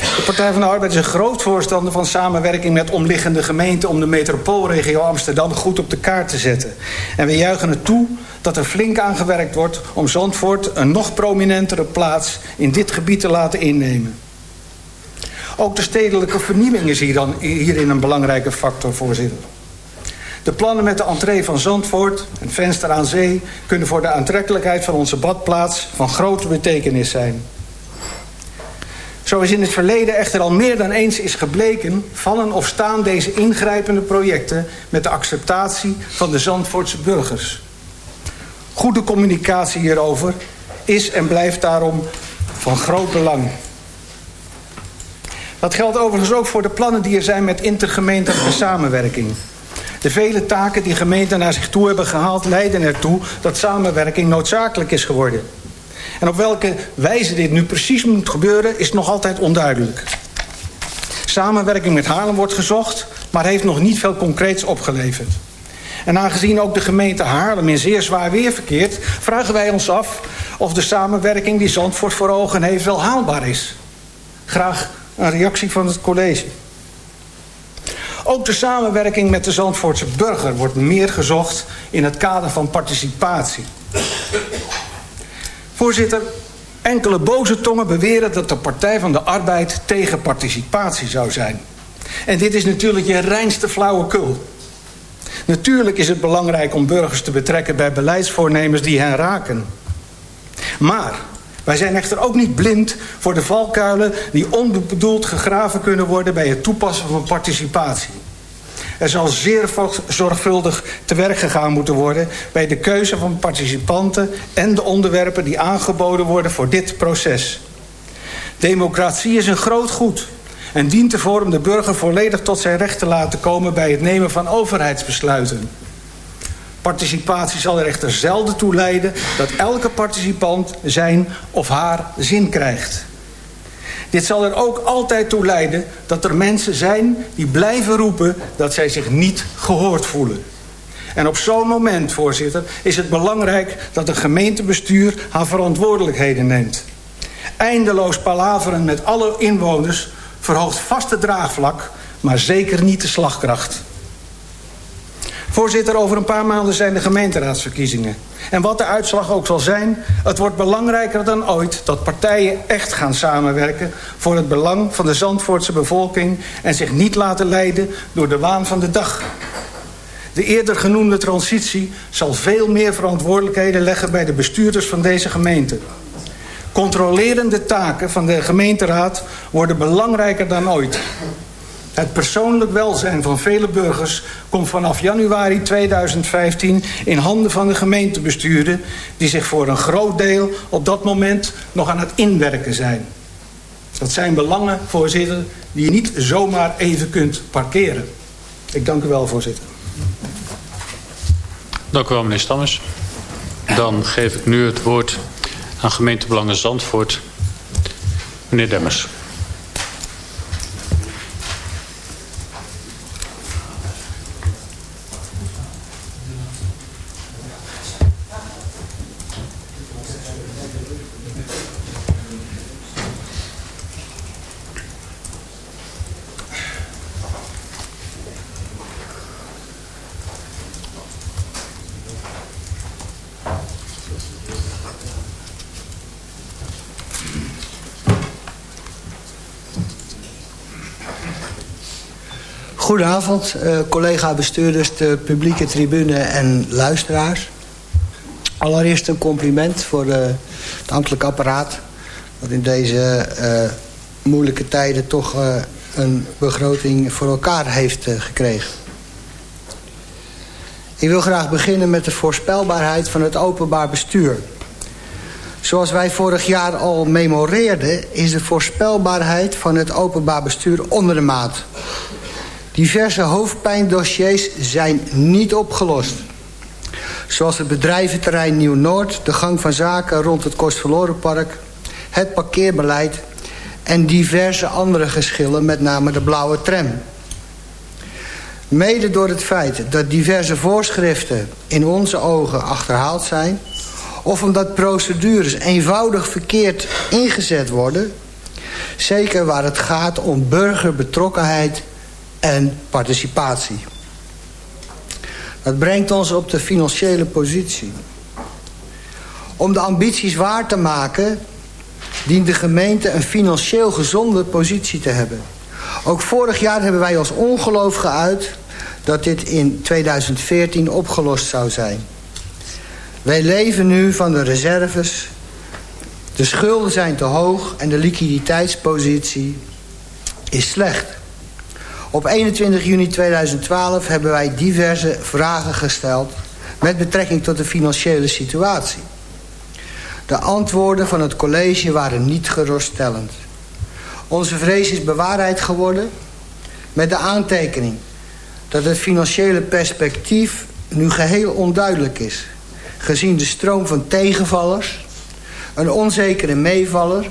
De Partij van de Arbeid is een groot voorstander van samenwerking met omliggende gemeenten... om de metropoolregio Amsterdam goed op de kaart te zetten. En we juichen het toe dat er flink aangewerkt wordt... om Zandvoort een nog prominentere plaats in dit gebied te laten innemen. Ook de stedelijke vernieuwing is hier dan, hierin een belangrijke factor, voorzitter. De plannen met de entree van Zandvoort, een venster aan zee... kunnen voor de aantrekkelijkheid van onze badplaats van grote betekenis zijn... Zoals in het verleden echter al meer dan eens is gebleken... vallen of staan deze ingrijpende projecten... met de acceptatie van de Zandvoortse burgers. Goede communicatie hierover is en blijft daarom van groot belang. Dat geldt overigens ook voor de plannen die er zijn met intergemeentelijke samenwerking. De vele taken die gemeenten naar zich toe hebben gehaald... leiden ertoe dat samenwerking noodzakelijk is geworden... En op welke wijze dit nu precies moet gebeuren is nog altijd onduidelijk. Samenwerking met Haarlem wordt gezocht, maar heeft nog niet veel concreets opgeleverd. En aangezien ook de gemeente Haarlem in zeer zwaar weer verkeert... vragen wij ons af of de samenwerking die Zandvoort voor ogen heeft wel haalbaar is. Graag een reactie van het college. Ook de samenwerking met de Zandvoortse burger wordt meer gezocht in het kader van participatie. Voorzitter, enkele boze tongen beweren dat de Partij van de Arbeid tegen participatie zou zijn. En dit is natuurlijk je reinste flauwekul. Natuurlijk is het belangrijk om burgers te betrekken bij beleidsvoornemens die hen raken. Maar wij zijn echter ook niet blind voor de valkuilen die onbedoeld gegraven kunnen worden bij het toepassen van participatie. Er zal zeer zorgvuldig te werk gegaan moeten worden... bij de keuze van participanten en de onderwerpen die aangeboden worden voor dit proces. Democratie is een groot goed en dient ervoor om de burger volledig tot zijn recht te laten komen... bij het nemen van overheidsbesluiten. Participatie zal er echter zelden toe leiden dat elke participant zijn of haar zin krijgt. Dit zal er ook altijd toe leiden dat er mensen zijn die blijven roepen dat zij zich niet gehoord voelen. En op zo'n moment, voorzitter, is het belangrijk dat een gemeentebestuur haar verantwoordelijkheden neemt. Eindeloos palaveren met alle inwoners verhoogt vast het draagvlak, maar zeker niet de slagkracht. Voorzitter, over een paar maanden zijn de gemeenteraadsverkiezingen. En wat de uitslag ook zal zijn... het wordt belangrijker dan ooit dat partijen echt gaan samenwerken... voor het belang van de Zandvoortse bevolking... en zich niet laten leiden door de waan van de dag. De eerder genoemde transitie zal veel meer verantwoordelijkheden leggen... bij de bestuurders van deze gemeente. Controlerende taken van de gemeenteraad worden belangrijker dan ooit. Het persoonlijk welzijn van vele burgers komt vanaf januari 2015 in handen van de gemeentebesturen... die zich voor een groot deel op dat moment nog aan het inwerken zijn. Dat zijn belangen, voorzitter, die je niet zomaar even kunt parkeren. Ik dank u wel, voorzitter. Dank u wel, meneer Stammers. Dan geef ik nu het woord aan gemeentebelangen Zandvoort. Meneer Demmers. Goedenavond, uh, collega-bestuurders, de publieke tribune en luisteraars. Allereerst een compliment voor uh, het ambtelijk apparaat... dat in deze uh, moeilijke tijden toch een begroting voor elkaar heeft gekregen. Ik wil graag beginnen met de voorspelbaarheid van het openbaar bestuur. Zoals wij vorig jaar al memoreerden... is de voorspelbaarheid van het openbaar bestuur onder de maat. Diverse hoofdpijndossiers zijn niet opgelost. Zoals het bedrijventerrein Nieuw-Noord, de gang van zaken rond het Kostverlorenpark... het parkeerbeleid en diverse andere geschillen, met name de blauwe tram. Mede door het feit dat diverse voorschriften in onze ogen achterhaald zijn... of omdat procedures eenvoudig verkeerd ingezet worden... zeker waar het gaat om burgerbetrokkenheid en participatie. Dat brengt ons op de financiële positie. Om de ambities waar te maken... dient de gemeente een financieel gezonde positie te hebben. Ook vorig jaar hebben wij als ongeloof geuit... dat dit in 2014 opgelost zou zijn. Wij leven nu van de reserves. De schulden zijn te hoog en de liquiditeitspositie is slecht. Op 21 juni 2012 hebben wij diverse vragen gesteld... met betrekking tot de financiële situatie. De antwoorden van het college waren niet geruststellend. Onze vrees is bewaarheid geworden met de aantekening... dat het financiële perspectief nu geheel onduidelijk is... gezien de stroom van tegenvallers, een onzekere meevaller...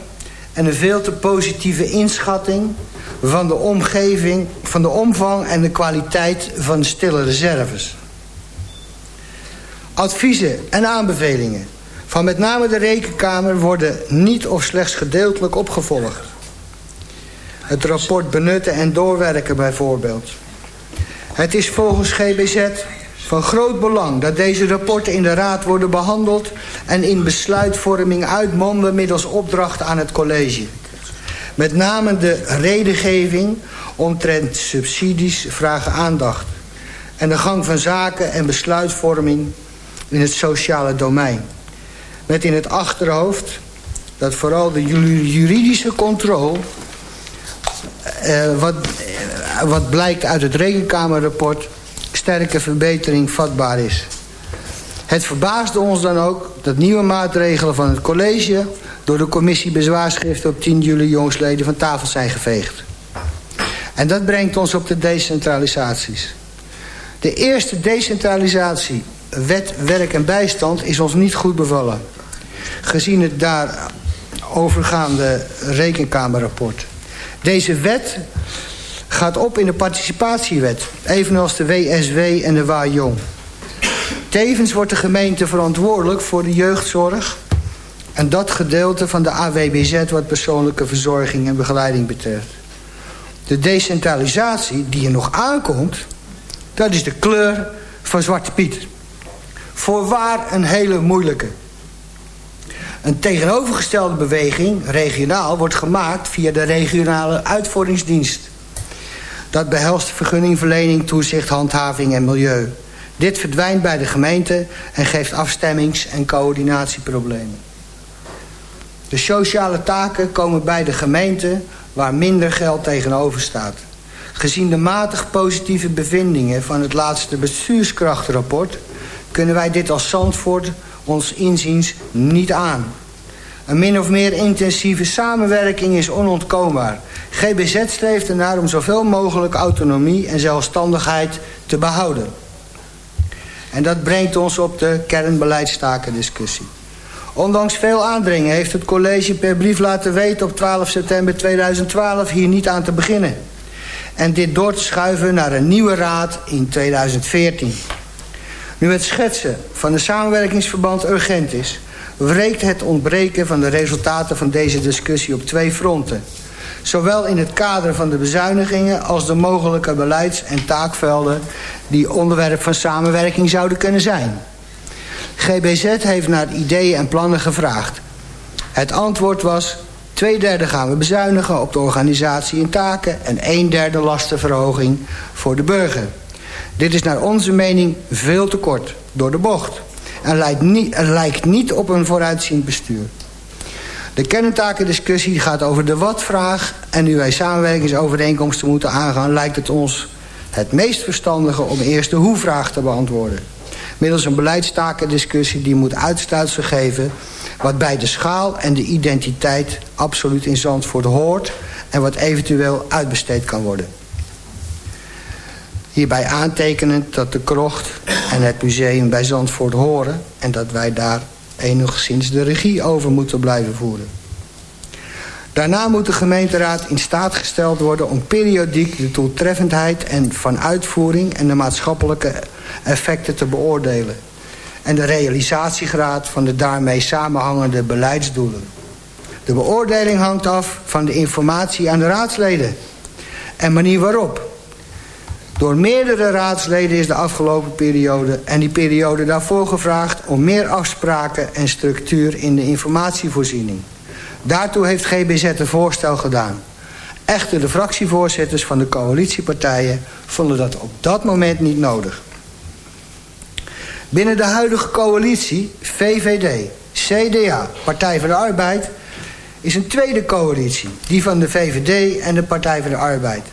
en een veel te positieve inschatting van de omgeving, van de omvang en de kwaliteit van de stille reserves. Adviezen en aanbevelingen van met name de rekenkamer worden niet of slechts gedeeltelijk opgevolgd. Het rapport benutten en doorwerken bijvoorbeeld. Het is volgens GBZ van groot belang dat deze rapporten in de Raad worden behandeld... en in besluitvorming uitmonden middels opdracht aan het college. Met name de redengeving omtrent subsidies vragen aandacht. En de gang van zaken en besluitvorming in het sociale domein. Met in het achterhoofd dat vooral de juridische controle... Uh, wat, uh, wat blijkt uit het rekenkamerrapport... sterke verbetering vatbaar is. Het verbaasde ons dan ook dat nieuwe maatregelen van het college door de commissie bezwaarschriften op 10 juli jongsleden van tafel zijn geveegd. En dat brengt ons op de decentralisaties. De eerste decentralisatie, wet, werk en bijstand, is ons niet goed bevallen. Gezien het daar overgaande rekenkamerrapport. Deze wet gaat op in de participatiewet, evenals de WSW en de WAJONG. Tevens wordt de gemeente verantwoordelijk voor de jeugdzorg en dat gedeelte van de AWBZ wat persoonlijke verzorging en begeleiding betreft. De decentralisatie die er nog aankomt, dat is de kleur van Zwarte Piet. Voorwaar een hele moeilijke. Een tegenovergestelde beweging, regionaal, wordt gemaakt via de regionale uitvoeringsdienst. Dat behelst vergunningverlening, toezicht, handhaving en milieu. Dit verdwijnt bij de gemeente en geeft afstemmings- en coördinatieproblemen. De sociale taken komen bij de gemeente waar minder geld tegenover staat. Gezien de matig positieve bevindingen van het laatste bestuurskrachtrapport... kunnen wij dit als Zandvoort ons inziens niet aan. Een min of meer intensieve samenwerking is onontkoombaar. GBZ streeft ernaar om zoveel mogelijk autonomie en zelfstandigheid te behouden. En dat brengt ons op de kernbeleidstaken-discussie. Ondanks veel aandringen heeft het college per brief laten weten... op 12 september 2012 hier niet aan te beginnen. En dit door te schuiven naar een nieuwe raad in 2014. Nu het schetsen van een samenwerkingsverband urgent is... wreekt het ontbreken van de resultaten van deze discussie op twee fronten. Zowel in het kader van de bezuinigingen... als de mogelijke beleids- en taakvelden... die onderwerp van samenwerking zouden kunnen zijn... GBZ heeft naar ideeën en plannen gevraagd. Het antwoord was... twee derde gaan we bezuinigen op de organisatie en taken... en een derde lastenverhoging voor de burger. Dit is naar onze mening veel te kort, door de bocht... en lijkt niet, lijkt niet op een vooruitziend bestuur. De kerntakendiscussie gaat over de wat-vraag... en nu wij samenwerkingsovereenkomsten moeten aangaan... lijkt het ons het meest verstandige om eerst de hoe-vraag te beantwoorden middels een beleidstakendiscussie die moet uitstuitsel geven... wat bij de schaal en de identiteit absoluut in Zandvoort hoort... en wat eventueel uitbesteed kan worden. Hierbij aantekenend dat de krocht en het museum bij Zandvoort horen... en dat wij daar enigszins de regie over moeten blijven voeren. Daarna moet de gemeenteraad in staat gesteld worden om periodiek de doeltreffendheid en van uitvoering en de maatschappelijke effecten te beoordelen. En de realisatiegraad van de daarmee samenhangende beleidsdoelen. De beoordeling hangt af van de informatie aan de raadsleden en manier waarop. Door meerdere raadsleden is de afgelopen periode en die periode daarvoor gevraagd om meer afspraken en structuur in de informatievoorziening. Daartoe heeft GBZ een voorstel gedaan. Echter, de fractievoorzitters van de coalitiepartijen vonden dat op dat moment niet nodig. Binnen de huidige coalitie, VVD, CDA, Partij van de Arbeid... is een tweede coalitie, die van de VVD en de Partij van de Arbeid.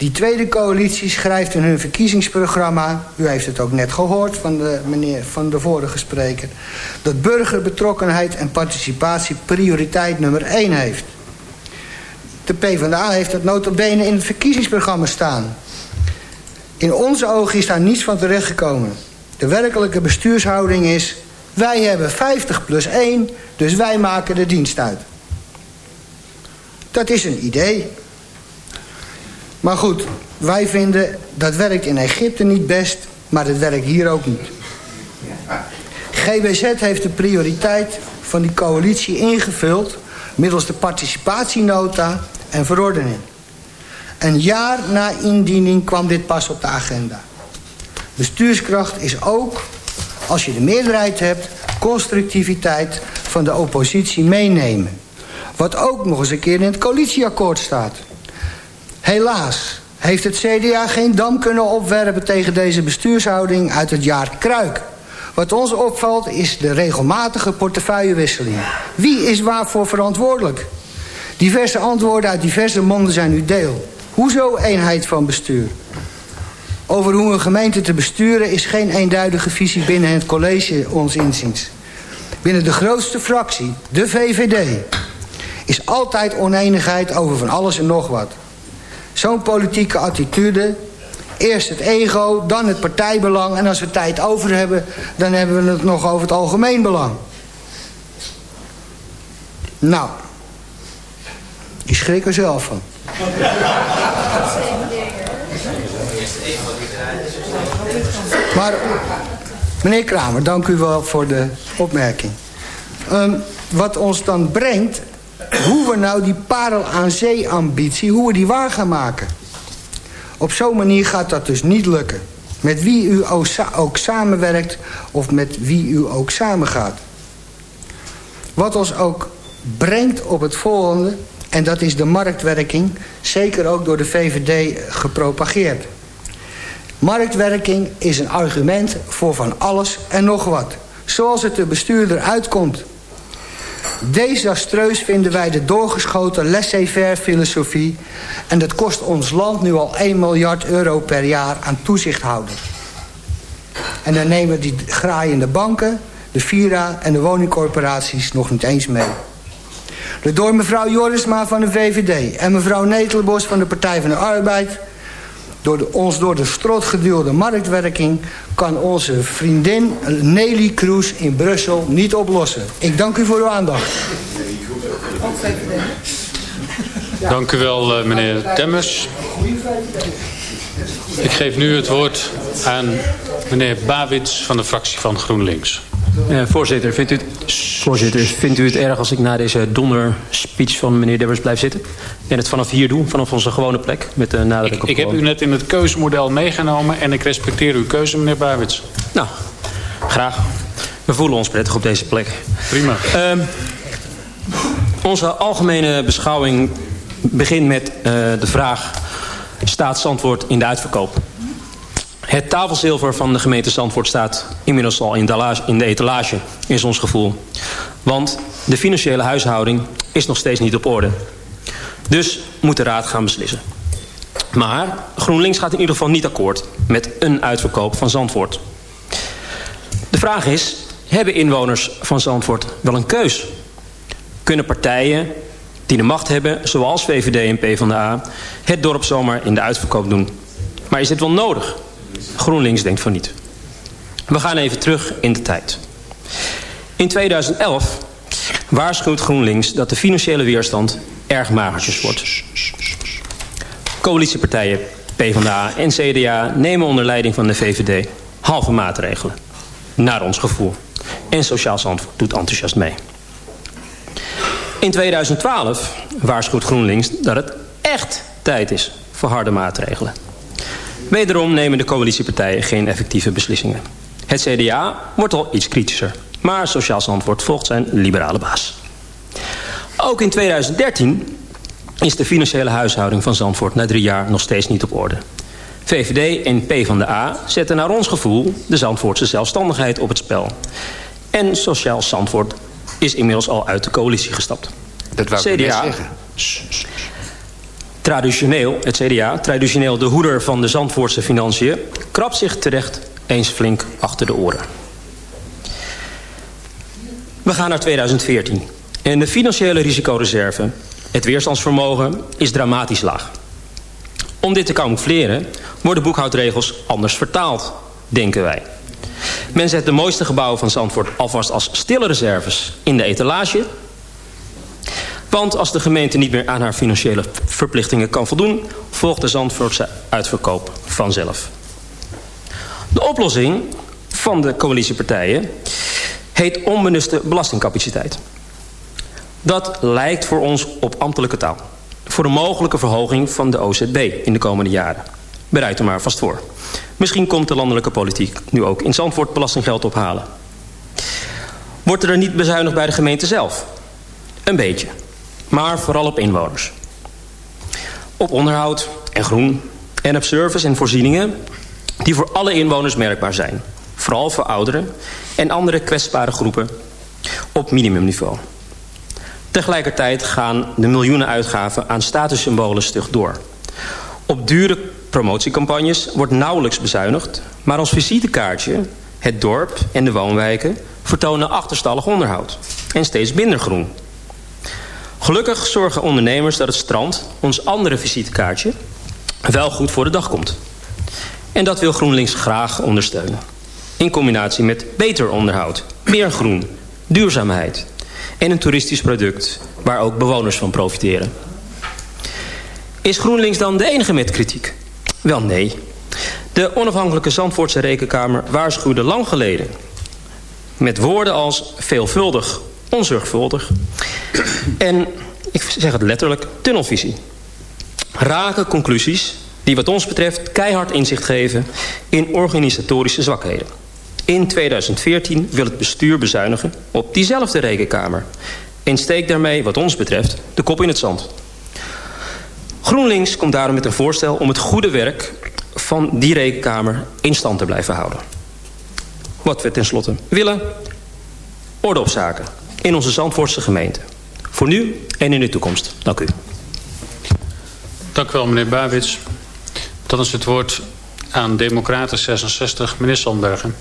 Die tweede coalitie schrijft in hun verkiezingsprogramma... u heeft het ook net gehoord van de, meneer, van de vorige spreker... dat burgerbetrokkenheid en participatie prioriteit nummer 1 heeft. De PvdA heeft dat notabene in het verkiezingsprogramma staan. In onze ogen is daar niets van terechtgekomen. De werkelijke bestuurshouding is... wij hebben 50 plus 1, dus wij maken de dienst uit. Dat is een idee. Maar goed, wij vinden dat werkt in Egypte niet best, maar het werkt hier ook niet. GBZ heeft de prioriteit van die coalitie ingevuld middels de participatienota en verordening. Een jaar na indiening kwam dit pas op de agenda. Bestuurskracht is ook, als je de meerderheid hebt, constructiviteit van de oppositie meenemen. Wat ook nog eens een keer in het coalitieakkoord staat. Helaas heeft het CDA geen dam kunnen opwerpen tegen deze bestuurshouding uit het jaar Kruik. Wat ons opvalt is de regelmatige portefeuillewisseling. Wie is waarvoor verantwoordelijk? Diverse antwoorden uit diverse monden zijn nu deel. Hoezo eenheid van bestuur? Over hoe een gemeente te besturen is geen eenduidige visie binnen het college ons inziens. Binnen de grootste fractie, de VVD, is altijd oneenigheid over van alles en nog wat. Zo'n politieke attitude. Eerst het ego, dan het partijbelang. En als we tijd over hebben, dan hebben we het nog over het algemeen belang. Nou, je schrik er zelf van. Maar, meneer Kramer, dank u wel voor de opmerking. Um, wat ons dan brengt hoe we nou die parel aan zee ambitie, hoe we die waar gaan maken. Op zo'n manier gaat dat dus niet lukken. Met wie u ook samenwerkt of met wie u ook samengaat. Wat ons ook brengt op het volgende... en dat is de marktwerking, zeker ook door de VVD gepropageerd. Marktwerking is een argument voor van alles en nog wat. Zoals het de bestuurder uitkomt. Desastreus vinden wij de doorgeschoten laissez-faire filosofie... en dat kost ons land nu al 1 miljard euro per jaar aan toezichthouder. En dan nemen die graaiende banken, de Vira en de woningcorporaties nog niet eens mee. door mevrouw Jorisma van de VVD en mevrouw Netelenbos van de Partij van de Arbeid door de, ons door de strot geduwde marktwerking... kan onze vriendin Nelly Kroes in Brussel niet oplossen. Ik dank u voor uw aandacht. Dank u wel, eh, meneer Demmers. Ik geef nu het woord aan meneer Bawits van de fractie van GroenLinks. Uh, voorzitter, vindt u, het, voorzitter, vindt u het erg als ik na deze donder speech van meneer Demmers blijf zitten? En het vanaf hier doen, vanaf onze gewone plek, met de nadruk ik, op Ik heb u net in het keuzemodel meegenomen en ik respecteer uw keuze, meneer Bawits. Nou, graag. We voelen ons prettig op deze plek. Prima. Uh, onze algemene beschouwing begint met uh, de vraag... staatsantwoord in de uitverkoop. Het tafelzilver van de gemeente Zandvoort staat inmiddels al in de, etalage, is ons gevoel. Want de financiële huishouding is nog steeds niet op orde. Dus moet de raad gaan beslissen. Maar GroenLinks gaat in ieder geval niet akkoord met een uitverkoop van Zandvoort. De vraag is, hebben inwoners van Zandvoort wel een keus? Kunnen partijen die de macht hebben, zoals VVD en PvdA... het dorp zomaar in de uitverkoop doen? Maar is dit wel nodig? GroenLinks denkt van niet. We gaan even terug in de tijd. In 2011 waarschuwt GroenLinks dat de financiële weerstand erg magertjes wordt. Coalitiepartijen PvdA en CDA nemen onder leiding van de VVD halve maatregelen. Naar ons gevoel. En Sociaal Zandvoort doet enthousiast mee. In 2012 waarschuwt GroenLinks dat het echt tijd is voor harde maatregelen. Wederom nemen de coalitiepartijen geen effectieve beslissingen. Het CDA wordt al iets kritischer, maar Sociaal Zandvoort volgt zijn liberale baas. Ook in 2013 is de financiële huishouding van Zandvoort na drie jaar nog steeds niet op orde. VVD en PvdA zetten naar ons gevoel de Zandvoortse zelfstandigheid op het spel. En Sociaal Zandvoort is inmiddels al uit de coalitie gestapt. Dat wou ik CDA, zeggen. Traditioneel, het CDA, traditioneel de hoeder van de Zandvoortse financiën... krabt zich terecht eens flink achter de oren. We gaan naar 2014. En de financiële risicoreserve, het weerstandsvermogen, is dramatisch laag. Om dit te camoufleren worden boekhoudregels anders vertaald, denken wij. Men zet de mooiste gebouwen van Zandvoort alvast als stille reserves in de etalage. Want als de gemeente niet meer aan haar financiële verplichtingen kan voldoen... volgt de Zandvoortse uitverkoop vanzelf. De oplossing van de coalitiepartijen heet onbenuste belastingcapaciteit. Dat lijkt voor ons op ambtelijke taal. Voor een mogelijke verhoging van de OZB in de komende jaren. Bereid er maar vast voor. Misschien komt de landelijke politiek nu ook in Zandvoort belastinggeld ophalen. Wordt er niet bezuinigd bij de gemeente zelf? Een beetje. Maar vooral op inwoners. Op onderhoud en groen. En op service en voorzieningen die voor alle inwoners merkbaar zijn. Vooral voor ouderen en andere kwetsbare groepen op minimumniveau. Tegelijkertijd gaan de miljoenen uitgaven aan statussymbolen stug door. Op dure promotiecampagnes wordt nauwelijks bezuinigd... maar ons visitekaartje, het dorp en de woonwijken... vertonen achterstallig onderhoud en steeds minder groen. Gelukkig zorgen ondernemers dat het strand, ons andere visitekaartje... wel goed voor de dag komt. En dat wil GroenLinks graag ondersteunen. In combinatie met beter onderhoud, meer groen, duurzaamheid... en een toeristisch product waar ook bewoners van profiteren. Is GroenLinks dan de enige met kritiek? Wel nee. De onafhankelijke Zandvoortse Rekenkamer waarschuwde lang geleden... met woorden als veelvuldig, onzorgvuldig... en, ik zeg het letterlijk, tunnelvisie. Rake conclusies die wat ons betreft keihard inzicht geven... in organisatorische zwakheden. In 2014 wil het bestuur bezuinigen op diezelfde rekenkamer... en steekt daarmee, wat ons betreft, de kop in het zand. GroenLinks komt daarom met een voorstel om het goede werk van die rekenkamer in stand te blijven houden. Wat we tenslotte willen, orde op zaken in onze Zandvoortse gemeente. Voor nu en in de toekomst. Dank u. Dank u wel, meneer Bawits. Dan is het woord aan Democraten 66, meneer Sandbergen.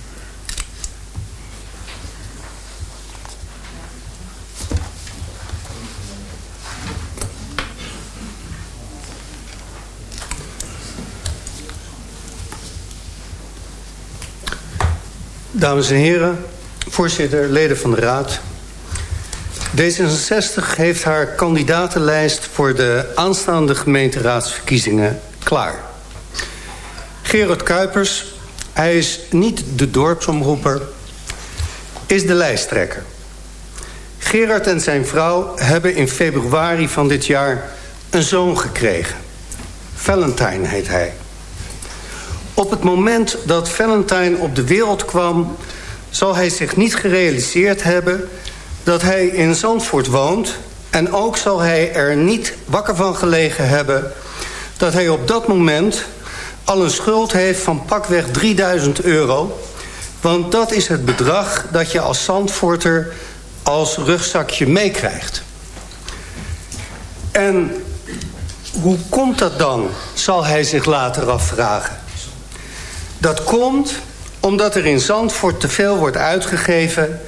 Dames en heren, voorzitter, leden van de Raad. D66 heeft haar kandidatenlijst voor de aanstaande gemeenteraadsverkiezingen klaar. Gerard Kuipers, hij is niet de dorpsomroeper, is de lijsttrekker. Gerard en zijn vrouw hebben in februari van dit jaar een zoon gekregen. Valentine heet hij. Op het moment dat Valentine op de wereld kwam... zal hij zich niet gerealiseerd hebben dat hij in Zandvoort woont... en ook zal hij er niet wakker van gelegen hebben... dat hij op dat moment al een schuld heeft van pakweg 3000 euro... want dat is het bedrag dat je als Zandvoorter als rugzakje meekrijgt. En hoe komt dat dan, zal hij zich later afvragen. Dat komt omdat er in Zandvoort te veel wordt uitgegeven